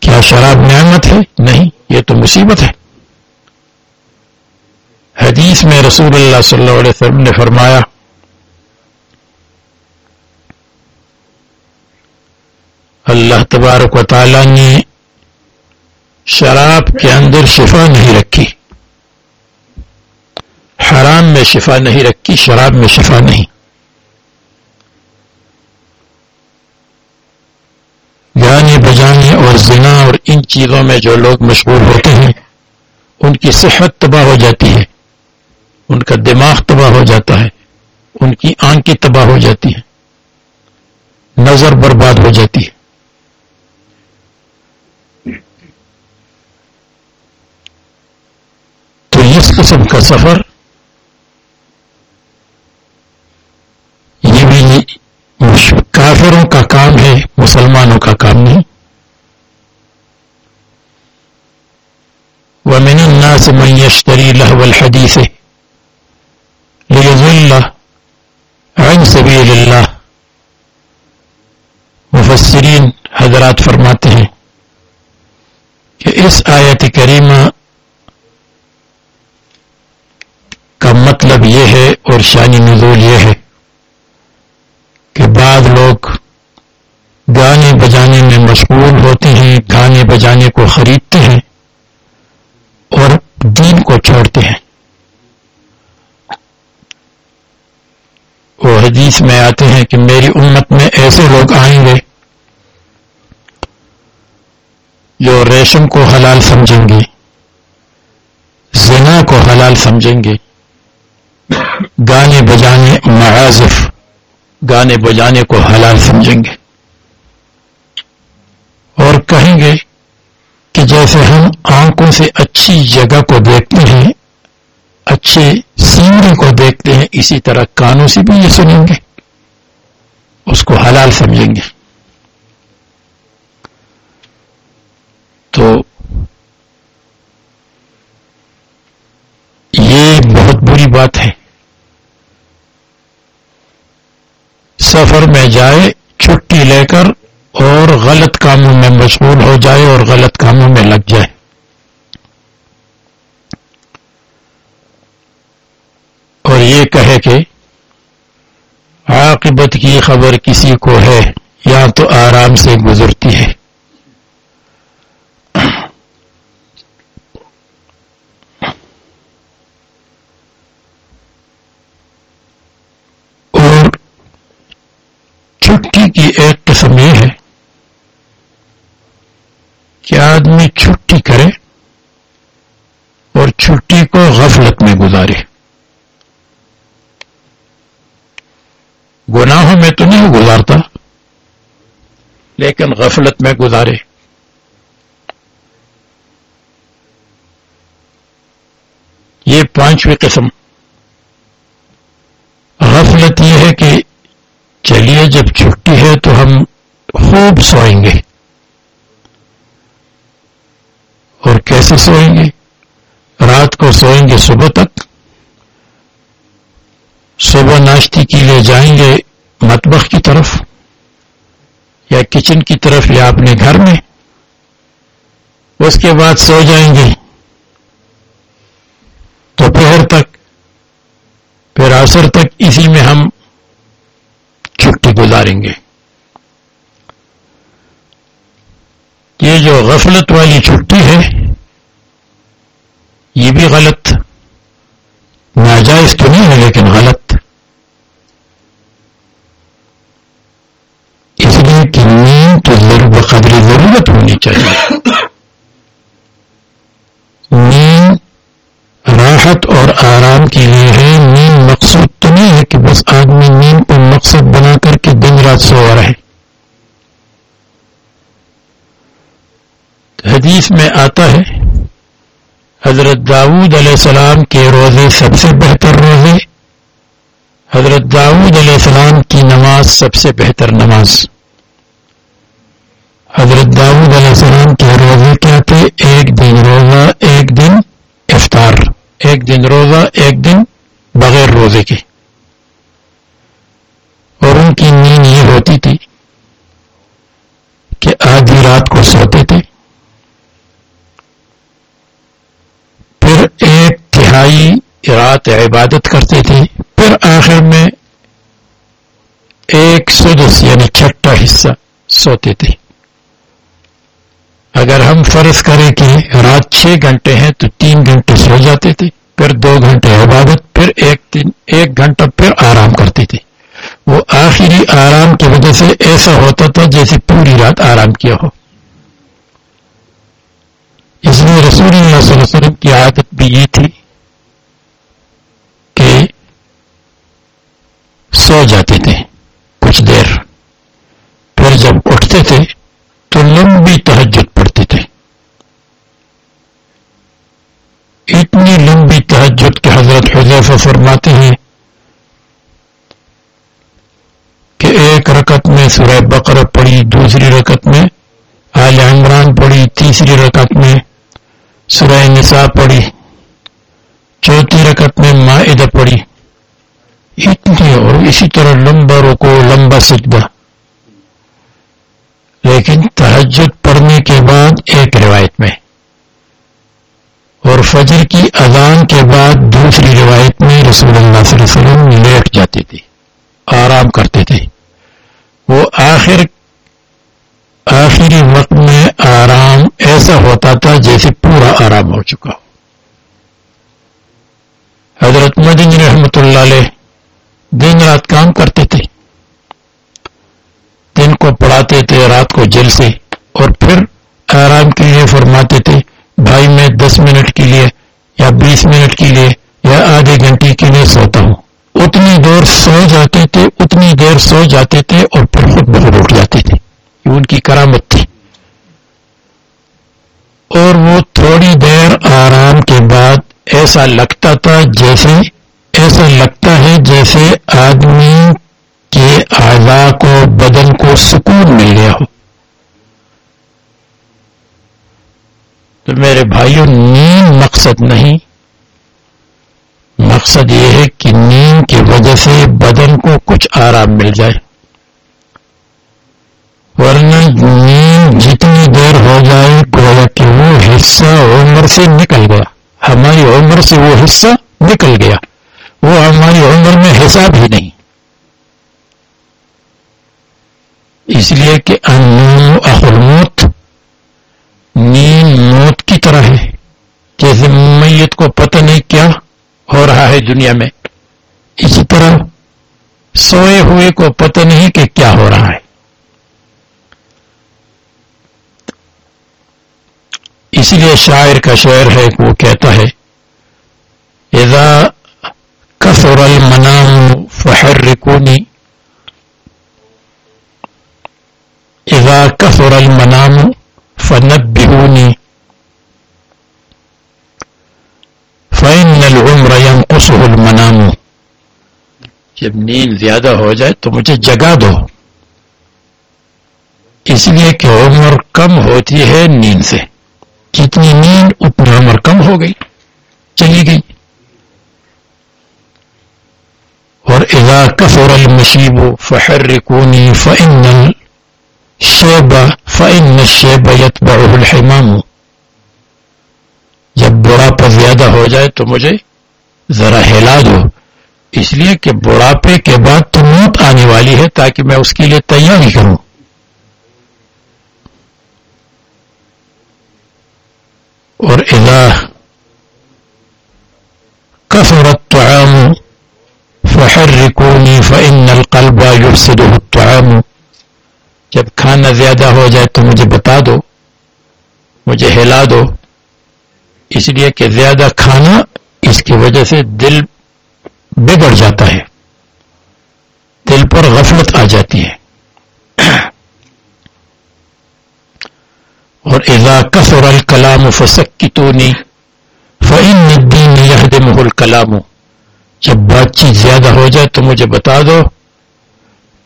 کیا شراب نعمت ہے؟ نہیں، یہ تو مصیبت ہے۔ حدیث میں رسول اللہ صلی اللہ علیہ وسلم نے فرمایا، اللہ تبارک و تعالی نے شراب کے اندر شفا نہیں رکھی۔ حرام میں شفا نہیں رکھی، شراب میں شفا نہیں۔ گانے بجانے اور زنا اور ان چیزوں میں جو لوگ مشغول ہوتے ہیں، ان کی صحت تباہ ہو جاتی ہے۔ ان کا دماغ تباہ ہو جاتا ہے، ان کی آنکھیں تباہ ہو جاتی ہے نظر برباد ہو جاتی ہے۔ تو اس قسم کا سفر، یہ بھی کافروں کا کام ہے، مسلمانوں کا کام نہیں۔ ومن الناس من يشتري لهو الحديث۔ ليضل عن سبيل الله مفسرین حضرات فرماتے ہیں کہ اس آیت کریمہ کا مطلب یہ ہے اور شانی نزول یہ ہے کہ بعض لوگ گانے بجانے میں مشغول ہوتے ہیں، گانے بجانے کو خریدتے ہیں اور دین کو چھوڑتے ہیں وہ حدیث میں آتے ہیں کہ میری امت میں ایسے لوگ آئیں گے جو ریشم کو حلال سمجھیں گے، زنا کو حلال سمجھیں گے۔ گانے بجانے معازف، گانے بجانے کو حلال سمجھیں گے۔ اور کہیں گے کہ جیسے ہم آنکھوں سے اچھی جگہ کو دیکھتے ہیں، اچھے سینری کو دیکھتے ہیں، اسی طرح کانوں سے بھی یہ سنیں گے۔ اس کو حلال سمجھیں گے۔ تو یہ بہت بری بات ہے۔ سفر میں جائے، چھٹی لے کر اور غلط کاموں میں مشغول ہو جائے اور غلط کاموں میں لگ جائے اور یہ کہے کہ عاقبت کی خبر کسی کو ہے، یا تو آرام سے گزرتی ہے۔ اور چھٹی کی ایک قسم یہ ہے کہ آدمی چھٹی کرے اور چھٹی کو غفلت میں گزارے گناہوں میں تو نہیں گزارتا۔ لیکن غفلت میں گزارے۔ یہ پانچویں قسم۔ غفلت یہ ہے کہ چلیے جب چھٹی ہے تو ہم خوب سوئیں گے۔ اور کیسے سوئیں گے؟ رات کو سوئیں گے صبح تک۔ صبح ناشتے کے لیے جائیں گے۔ مطبخ کی طرف یا کچن کی طرف یا اپنے گھر میں، اس کے بعد سو جائیں گے۔ دوپہر تک، پھر عصر تک اسی میں ہم چھٹی گزاریں گے۔ یہ جو غفلت والی چھٹی ہے یہ بھی غلط ناجائز تو نہیں ہے لیکن غلط اس لیے کہ نیند تو بقدر ضرورت ہونی چاہیے۔ نیند راحت اور آرام کے لیے ہے۔ نیند مقصود تو نہیں ہے کہ بس آدمی نیند کو مقصد بنا کر کے دن رات سو رہے۔ حدیث میں آتا ہے، حضرت داود علیہ السلام کے روزے سب سے بہتر روزے، حضرت داود علیہ السلام کی نماز سب سے بہتر نماز۔ حضرت داود علیہ السلام کے روزے کیا تھے ایک دن روزہ، ایک دن افطار۔ ایک دن روزہ، ایک دن بغیر روزے کے۔ اور ان کی نیند یہ ہوتی تھی کہ آدھی رات کو سوتے تھے۔ پھر ایک تہائی رات عبادت کرتے تھے۔ پھر آخر میں ایک سدس یعنی چھٹا حصہ سوتے تھے۔ اگر ہم فرض کریں کہ رات چھ گھنٹے ہیں تو تین گھنٹے سو جاتے تھے، پھر دو گھنٹے عبادت، پھر ایک ایک گھنٹہ پھر آرام کرتے تھے۔ وہ آخری آرام کی وجہ سے ایسا ہوتا تھا جیسے پوری رات آرام کیا ہو۔ اس لیے رسول اللہ صلی اللہ علیہ وسلم کی عادت بھی یہ تھی کہ سو جاتے تھے کچھ دیر۔ پھر جب اٹھتے تھے تو لمبی تہجد پڑتے تھے اتنی لمبی تہجد کے حضرت حضیفہ فرماتے ہیں کہ ایک رکت میں سورہ بقرہ پڑی دوسری رکت میں آل عمران پڑی تیسری رکعت میں سورہ نساء پڑی چوتھی رکعت میں معدہ پڑی اتنی اور اسی طرح لمبا رکو لمبا سجدہ۔ لیکن تحجد پڑھنے کے بعد ایک روایت میں اور فجر کی اذان کے بعد دوسری روایت میں رسول اللہ صلی اللہ علیہ وسلم لیٹ جاتے تھے، آرام کرتے تھے۔ وہ آخر، آخری وقت میں آرام ایسا ہوتا تھا جیسے پورا آرام ہو چکا ہو۔ حضرت مدنی رحمت اللہ علیہ دن رات کام کرتے تھے۔ دن کو پڑھاتے تھے، رات کو جل سے اور پھر آرام کے لیے فرماتے تھے بھائی میں دس منٹ کے لیے یا بیس منٹ کے لیے یا آدھے گھنٹے کے لیے سوتا ہوں۔ اتنی دیر سو جاتے تھے، اتنی دیر سو جاتے تھے اور پھر خود بخود اٹھ جاتے تھے۔ یہ ان کی کرامت تھی۔ اور وہ تھوڑی دیر آرام کے بعد ایسا لگتا تھا جیسے، ایسا لگتا ہے جیسے آدمی کے اعضاء کو، بدن کو سکون مل گیا ہو۔ تو میرے بھائیوں نیند مقصد نہیں۔ مقصد یہ ہے کہ نیند کی وجہ سے بدن کو کچھ آرام مل جائے۔ ورنہ نیند جتنی دیر ہو جائے، گویا کہ وہ حصہ عمر سے نکل گیا۔ ہماری عمر سے وہ حصہ نکل گیا۔ وہ ہماری عمر میں حساب ہی نہیں۔ اس لیے کہ ان اخلموت طرح ہے جیسے میت کو پتہ نہیں کیا ہو رہا ہے دنیا میں۔ اسی طرح سوئے ہوئے کو پتہ نہیں کہ کیا ہو رہا ہے۔ اسی لیے شاعر کا شعر ہے، وہ کہتا ہے، اذا کثر المنام فحرکونی اذا کثر المنام فنبئوني فإن العمر المنام جب نیند زیادہ ہو جائے تو مجھے جگا دو۔ اس لیے کہ عمر کم ہوتی ہے نیند سے۔ جتنی نیند اتنی عمر کم ہو گئی۔ چلی گئی۔ اور اذا کفر المشیب فحرکونی فإن الشیب فإن الشیب يتبعه الحمام۔ جب بڑھاپا زیادہ ہو جائے تو مجھے ذرا ہلا دو۔ اس لیے کہ بڑھاپے کے بعد تو موت آنے والی ہے تاکہ میں اس کے لیے تیاری کروں۔ اور اذا کثر الطعام فحرکونی فإن القلب يفسده الطعام۔ جب کھانا زیادہ ہو جائے تو مجھے بتا دو، مجھے ہلا دو۔ اس لیے کہ زیادہ کھانا اس کی وجہ سے دل بگڑ جاتا ہے۔ دل پر غفلت آ جاتی ہے۔ اور اذا کثر الکلام فسکتونی فإن الدین يهدمه الکلام۔ جب بات چیت زیادہ ہو جائے تو مجھے بتا دو۔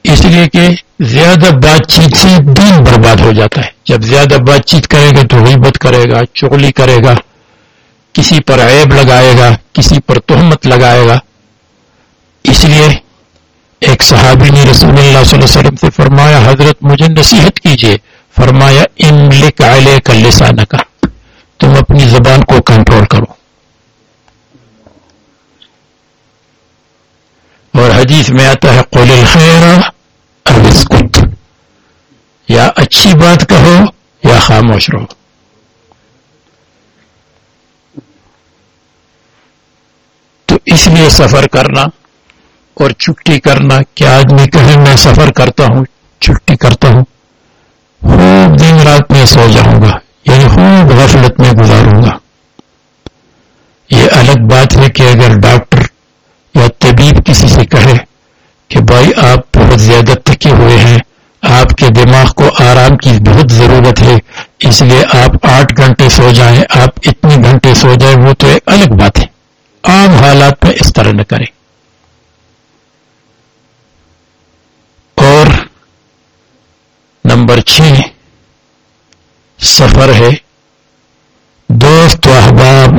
اس لیے کہ زیادہ بات چیت سے دین برباد ہو جاتا ہے۔ جب زیادہ بات چیت کرے گا تو غیبت کرے گا، چغلی کرے گا۔ کسی پر عیب لگائے گا، کسی پر تہمت لگائے گا۔ اس لیے ایک صحابی نے رسول اللہ صلی اللہ علیہ وسلم سے فرمایا، حضرت مجھے نصیحت کیجیے فرمایا، املک علیہ کا لسانہ کا تم اپنی زبان کو کنٹرول کرو۔ اور حدیث میں آتا ہے قول الخیر اربسکت یا اچھی بات کہو یا خاموش رہو۔ اس لیے سفر کرنا اور چھٹی کرنا کیا آدمی کہے میں سفر کرتا ہوں، چھٹی کرتا ہوں۔ خوب دن رات میں سو جاؤں گا یعنی خوب غفلت میں گزاروں گا۔ یہ الگ بات ہے کہ اگر ڈاکٹر یا طبیب کسی سے کہے کہ بھائی آپ بہت زیادہ تھکے ہوئے ہیں، آپ کے دماغ کو آرام کی بہت ضرورت ہے، اس لیے آپ آٹھ گھنٹے سو جائیں، آپ اتنے گھنٹے سو جائیں، وہ تو ایک الگ بات ہے۔ عام حالات میں اس طرح نہ کریں۔ اور نمبر چھ، سفر ہے۔ دوست و احباب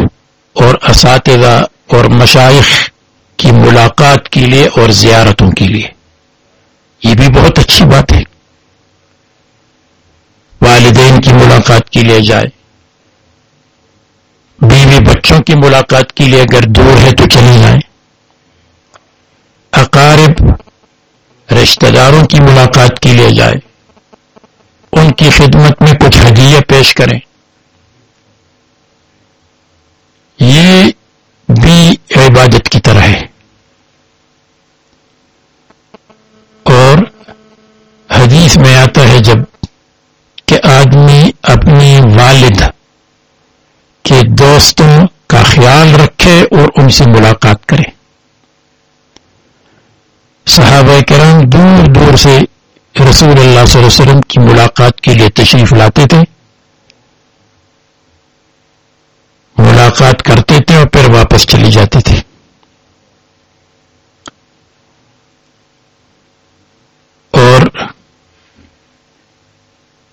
اور اساتذہ اور مشائق کی ملاقات کے لیے اور زیارتوں کے لیے۔ یہ بھی بہت اچھی بات ہے۔ والدین کی ملاقات کے لیے جائے۔ بیوی بچوں کی ملاقات کے لیے اگر دور ہے تو چلی جائیں۔ اقارب رشتہ داروں کی ملاقات کے لیے جائیں۔ ان کی خدمت میں کچھ ہدیہ پیش کریں۔ یہ بھی عبادت کی طرح ہے اور حدیث میں آتا ہے جبکہ آدمی اپنی والد کے دوستوں کا خیال رکھے اور ان سے ملاقات کرے۔ صحابہ کرام دور دور سے رسول اللہ صلی اللہ علیہ وسلم کی ملاقات کے لیے تشریف لاتے تھے۔ ملاقات کرتے تھے اور پھر واپس چلی جاتے تھے اور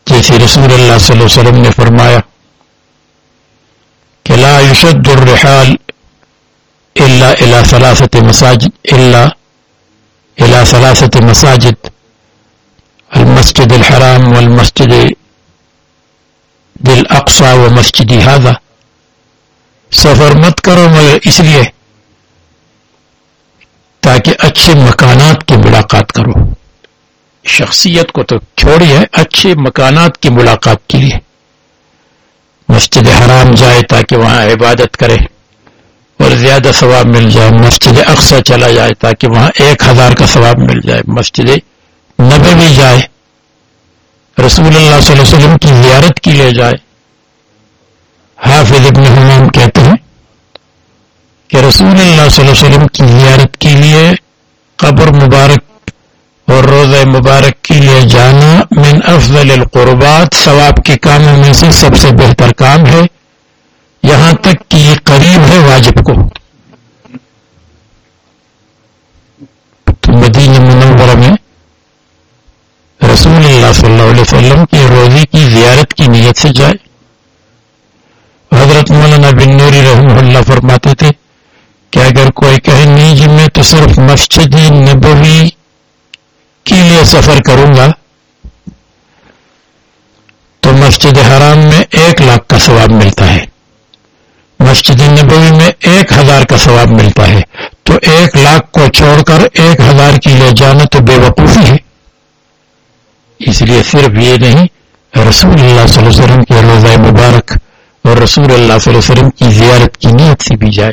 جیسے رسول اللہ صلی اللہ علیہ وسلم نے فرمایا کہ يشد الرحال الا الى ثلاثه مساجد الا الى ثلاثه مساجد، المسجد الحرام والمسجد دل اقسا و مسجد هذا. سفر مت کرو مگر اس لیے تاکہ اچھے مکانات کی ملاقات کرو۔ شخصیت کو تو چھوڑی ہے، اچھے مکانات کی ملاقات کے لیے۔ مسجد حرام جائے تاکہ وہاں عبادت کرے اور زیادہ ثواب مل جائے، مسجد اقسا چلا جائے تاکہ وہاں ایک ہزار کا ثواب مل جائے، مسجد نبے بھی جائے۔ رسول اللہ صلی اللہ علیہ وسلم کی زیارت کی لے جائے۔ حافظ ابن حمام کہتے ہیں کہ رسول اللہ صلی اللہ علیہ وسلم کی زیارت کے لیے قبر مبارک مبارک کے لیے جانا من افضل القربات، ثواب کے کاموں میں سے سب سے بہتر کام ہے۔ یہاں تک کہ یہ قریب ہے واجب کو۔ مدینہ منورہ میں رسول اللہ صلی اللہ علیہ وسلم کی روزی کی زیارت کی نیت سے جائے۔ حضرت مولانا بن نوری رحمہ اللہ فرماتے تھے کہ اگر کوئی کہے نہیں جی میں تو صرف مسجد نبوی کے لیے سفر کروں گا تو مسجد حرام میں ایک لاکھ کا ثواب ملتا ہے۔ مسجد نبوی میں ایک ہزار کا ثواب ملتا ہے۔ تو ایک لاکھ کو چھوڑ کر ایک ہزار کے لیے جانا تو بے وقوفی ہے۔ اس لیے صرف یہ نہیں، رسول اللہ صلی اللہ علیہ وسلم کے روزہ مبارک اور رسول اللہ صلی اللہ علیہ وسلم کی زیارت کی نیت سے بھی جائے۔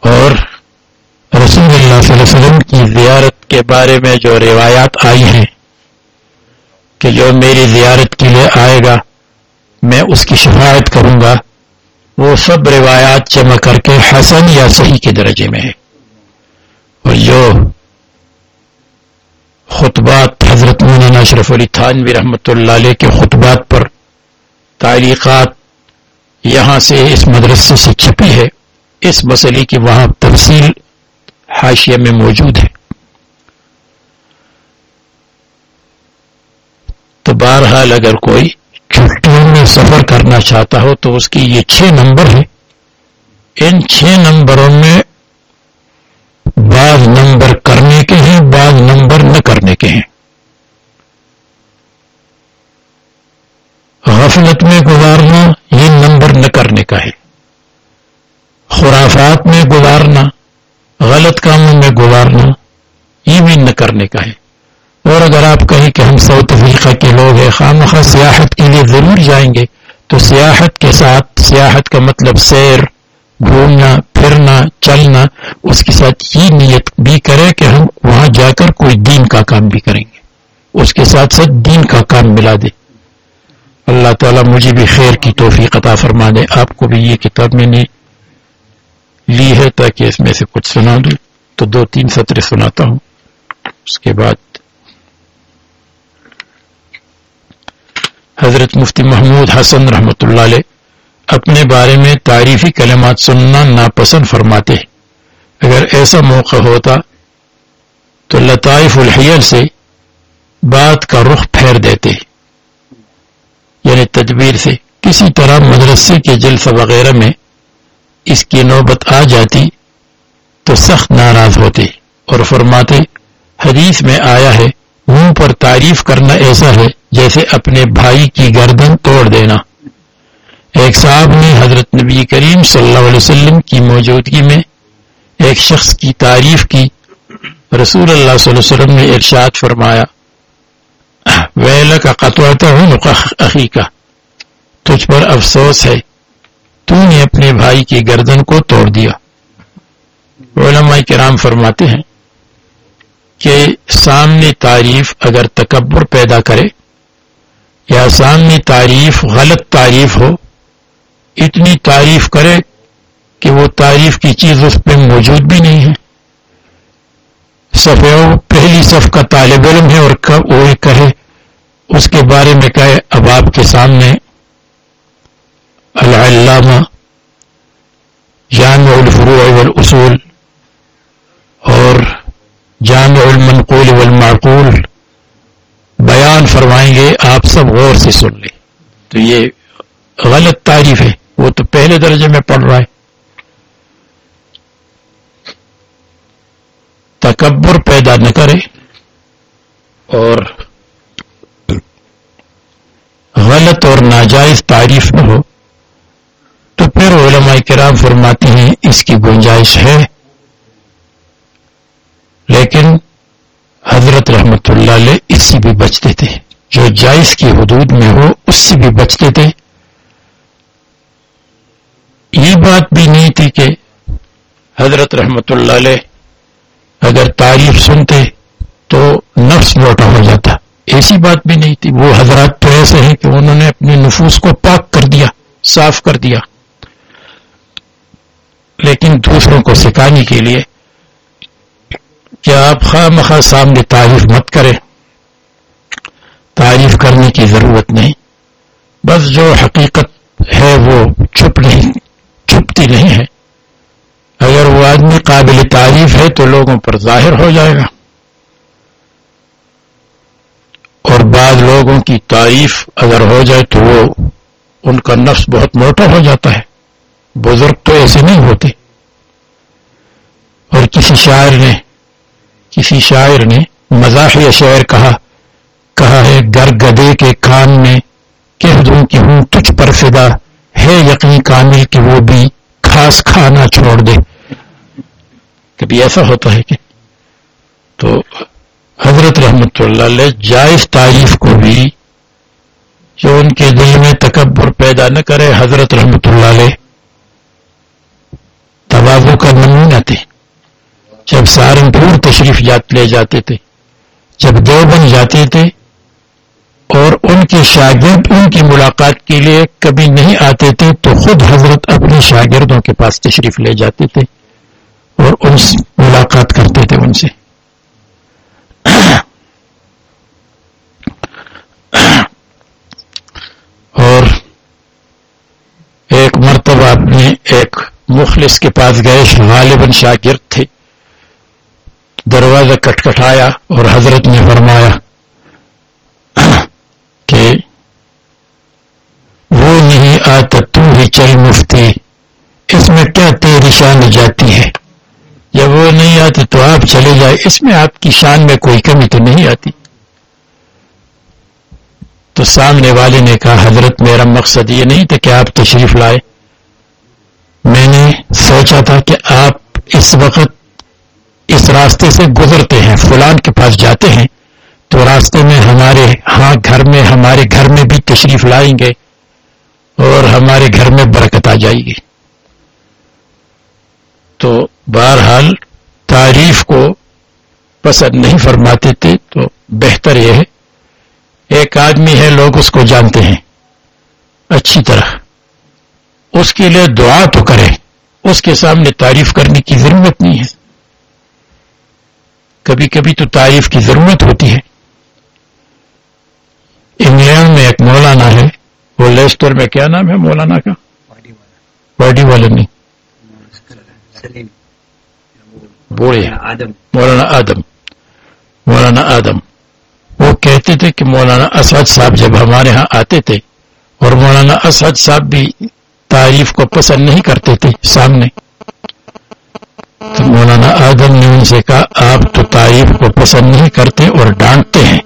اور رسول اللہ صلی اللہ علیہ وسلم کی زیارت کے بارے میں جو روایات آئی ہیں کہ جو میری زیارت کے لیے آئے گا، میں اس کی شفاعت کروں گا، وہ سب روایات جمع کر کے حسن یا صحیح کے درجے میں ہے اور جو خطبات حضرت مولانا اشرف علی تھانوی رحمۃ اللہ علیہ کے خطبات پر تعلیقات یہاں سے اس مدرسے سے چھپی ہے، اس مسئلے کی وہاں تفصیل حاشیہ میں موجود ہے۔ تو بہرحال اگر کوئی چھٹیوں میں سفر کرنا چاہتا ہو تو اس کی یہ چھ نمبر ہیں۔ ان چھ نمبروں میں بعض نمبر کرنے کے ہیں، بعض نمبر نہ کرنے کے ہیں۔ غفلت میں گزارنا، یہ نمبر نہ کرنے کا ہے۔ خرافات میں گزارنا غلط کاموں میں گزارنا یہ بھی نہ کرنے کا ہے۔ اور اگر آپ کہیں کہ ہم ساؤتھ افریقہ کے لوگ ہیں خام خواہ سیاحت کے لیے ضرور جائیں گے، تو سیاحت کے ساتھ، سیاحت کا مطلب سیر، گھومنا، پھرنا، چلنا، اس کے ساتھ یہ نیت بھی کرے کہ ہم وہاں جا کر کوئی دین کا کام بھی کریں گے۔ اس کے ساتھ ساتھ دین کا کام ملا دے اللہ تعالیٰ مجھے بھی خیر کی توفیق عطا فرما دے۔ آپ کو بھی یہ کتاب میں نے لی ہے تاکہ اس میں سے کچھ سنا دوں۔ تو دو تین سطر سناتا ہوں۔ اس کے بعد حضرت مفتی محمود حسن رحمۃ اللہ علیہ اپنے بارے میں تعریفی کلمات سننا ناپسند فرماتے اگر ایسا موقع ہوتا تو لطائف الحیل سے بات کا رخ پھیر دیتے۔ یعنی تدبیر سے کسی طرح مدرسے کے جلسہ وغیرہ میں اس کی نوبت آ جاتی تو سخت ناراض ہوتے اور فرماتے، حدیث میں آیا ہے، منہ پر تعریف کرنا ایسا ہے جیسے اپنے بھائی کی گردن توڑ دینا۔ ایک صاحب نے حضرت نبی کریم صلی اللہ علیہ وسلم کی موجودگی میں ایک شخص کی تعریف کی۔ رسول اللہ صلی اللہ علیہ وسلم نے ارشاد فرمایا ویل کا قطوتا ہوں عقی کا تجھ پر افسوس ہے۔ تو نے اپنے بھائی کی گردن کو توڑ دیا۔ علماء کرام فرماتے ہیں کہ سامنے تعریف اگر تکبر پیدا کرے یا سامنے تعریف غلط تعریف ہو، اتنی تعریف کرے کہ وہ تعریف کی چیز اس پہ موجود بھی نہیں ہے۔ صف پہلی صف کا طالب علم ہے اور وہ کہے، اس کے بارے میں کہے، اب آپ کے سامنے العلامہ جامع الفروع والاصول اور جامع المنقول والمعقول بیان فرمائیں گے، آپ سب غور سے سن لیں۔ تو یہ غلط تعریف ہے، وہ تو پہلے درجے میں پڑھ رہا ہے۔ تکبر پیدا نہ کرے اور غلط اور ناجائز تعریف نہ ہو۔ علماء کرام فرماتے ہیں، اس کی گنجائش ہے۔ لیکن حضرت رحمت اللہ علیہ اس سے بھی بچتے تھے جو جائز کی حدود میں ہو، اس سے بھی بچتے تھے یہ بات بھی نہیں تھی کہ حضرت رحمت اللہ علیہ اگر تعریف سنتے تو نفس موٹا ہو جاتا۔ ایسی بات بھی نہیں تھی۔ وہ حضرات تو ایسے ہیں کہ انہوں نے اپنے نفوس کو پاک کر دیا، صاف کر دیا۔ لیکن دوسروں کو سکھانے کے لیے کہ آپ خواہ مخواہ سامنے تعریف مت کریں۔ تعریف کرنے کی ضرورت نہیں۔ بس جو حقیقت ہے وہ چھپ نہیں، چھپتی نہیں ہے۔ اگر وہ آدمی قابل تعریف ہے تو لوگوں پر ظاہر ہو جائے گا۔ اور بعض لوگوں کی تعریف اگر ہو جائے تو وہ ان کا نفس بہت موٹا ہو جاتا ہے۔ بزرگ تو ایسے نہیں ہوتے۔ اور کسی شاعر نے، کسی شاعر نے مزاحیہ شعر کہا کہا ہے، گر گدے کے کان میں کہہ دوں کہ ہوں تجھ پر فدا، ہے یقین کامل کہ وہ بھی خاص کھانا چھوڑ دے۔ کبھی ایسا ہوتا ہے کہ تو حضرت رحمت اللہ علیہ جائز تعریف کو بھی جو ان کے دل میں تکبر پیدا نہ کرے، حضرت رحمت اللہ علیہ توازو کا نمونہ تھے جب سہارنپور تشریف لے جاتے تھے، جب دو بن جاتے تھے، اور ان کے شاگرد، ان کی ملاقات کے لیے کبھی نہیں آتے تھے، تو خود حضرت اپنے شاگردوں کے پاس تشریف لے جاتے تھے اور ان سے ملاقات کرتے تھے ان سے۔ اور ایک مرتبہ اپنے ایک مخلص کے پاس گئے غالباً شاگرد تھے۔ دروازہ کٹکھٹایا اور حضرت نے فرمایا کہ وہ نہیں آتا، تو ہی چل مفتی، اس میں کیا تیری شان جاتی ہے؟ جب وہ نہیں آتی تو آپ چلے جائے، اس میں آپ کی شان میں کوئی کمی تو نہیں آتی۔ تو سامنے والے نے کہا، حضرت، میرا مقصد یہ نہیں تھا کہ آپ تشریف لائے۔ میں نے سوچا تھا کہ آپ اس وقت اس راستے سے گزرتے ہیں، فلان کے پاس جاتے ہیں، تو راستے میں ہمارے ہاں گھر میں، ہمارے گھر میں بھی تشریف لائیں گے اور ہمارے گھر میں برکت آ جائے گی۔ تو بہرحال تعریف کو پسند نہیں فرماتے تھے، تو بہتر یہ ہے، ایک آدمی ہے، لوگ اس کو جانتے ہیں۔ اچھی طرح۔ اس کے لیے دعا تو کریں اس کے سامنے تعریف کرنے کی ضرورت نہیں ہے۔ کبھی کبھی تو تعریف کی ضرورت ہوتی ہے۔ انگلینڈ میں ایک مولانا ہے، وہ لیسٹر میں کیا نام ہے مولانا کا؟ باڈی والا نہیں۔ بوڑھے۔ مولانا آدم۔ مولانا آدم۔ وہ کہتے تھے کہ مولانا اسد صاحب جب ہمارے ہاں آتے تھے اور مولانا اسد صاحب بھی تعریف کو پسند نہیں کرتے تھے سامنے۔ تو مولانا آدم نے ان سے کہا، آپ تو تعریف کو پسند نہیں کرتے اور ڈانٹتے ہیں،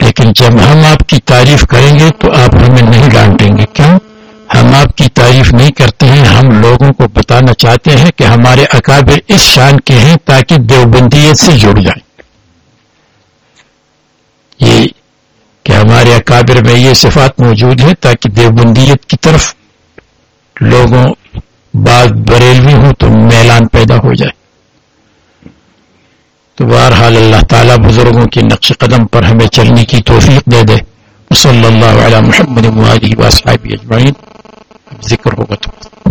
لیکن جب ہم آپ کی تعریف کریں گے تو آپ ہمیں نہیں ڈانٹیں گے۔ کیوں؟ ہم آپ کی تعریف نہیں کرتے ہیں، ہم لوگوں کو بتانا چاہتے ہیں کہ ہمارے اکابر اس شان کے ہیں تاکہ دیوبندیت سے جڑ جائیں۔ یہ کہ ہمارے اکابر میں یہ صفات موجود ہے تاکہ دیوبندیت کی طرف لوگوں بعض بریلوی ہوں تو میلان پیدا ہو جائے۔ تو بہرحال اللہ تعالیٰ بزرگوں کے نقش قدم پر ہمیں چلنے کی توفیق دے دے۔ صلی اللہ علیہ محمد اجمعین۔ ذکر ہوگا تو۔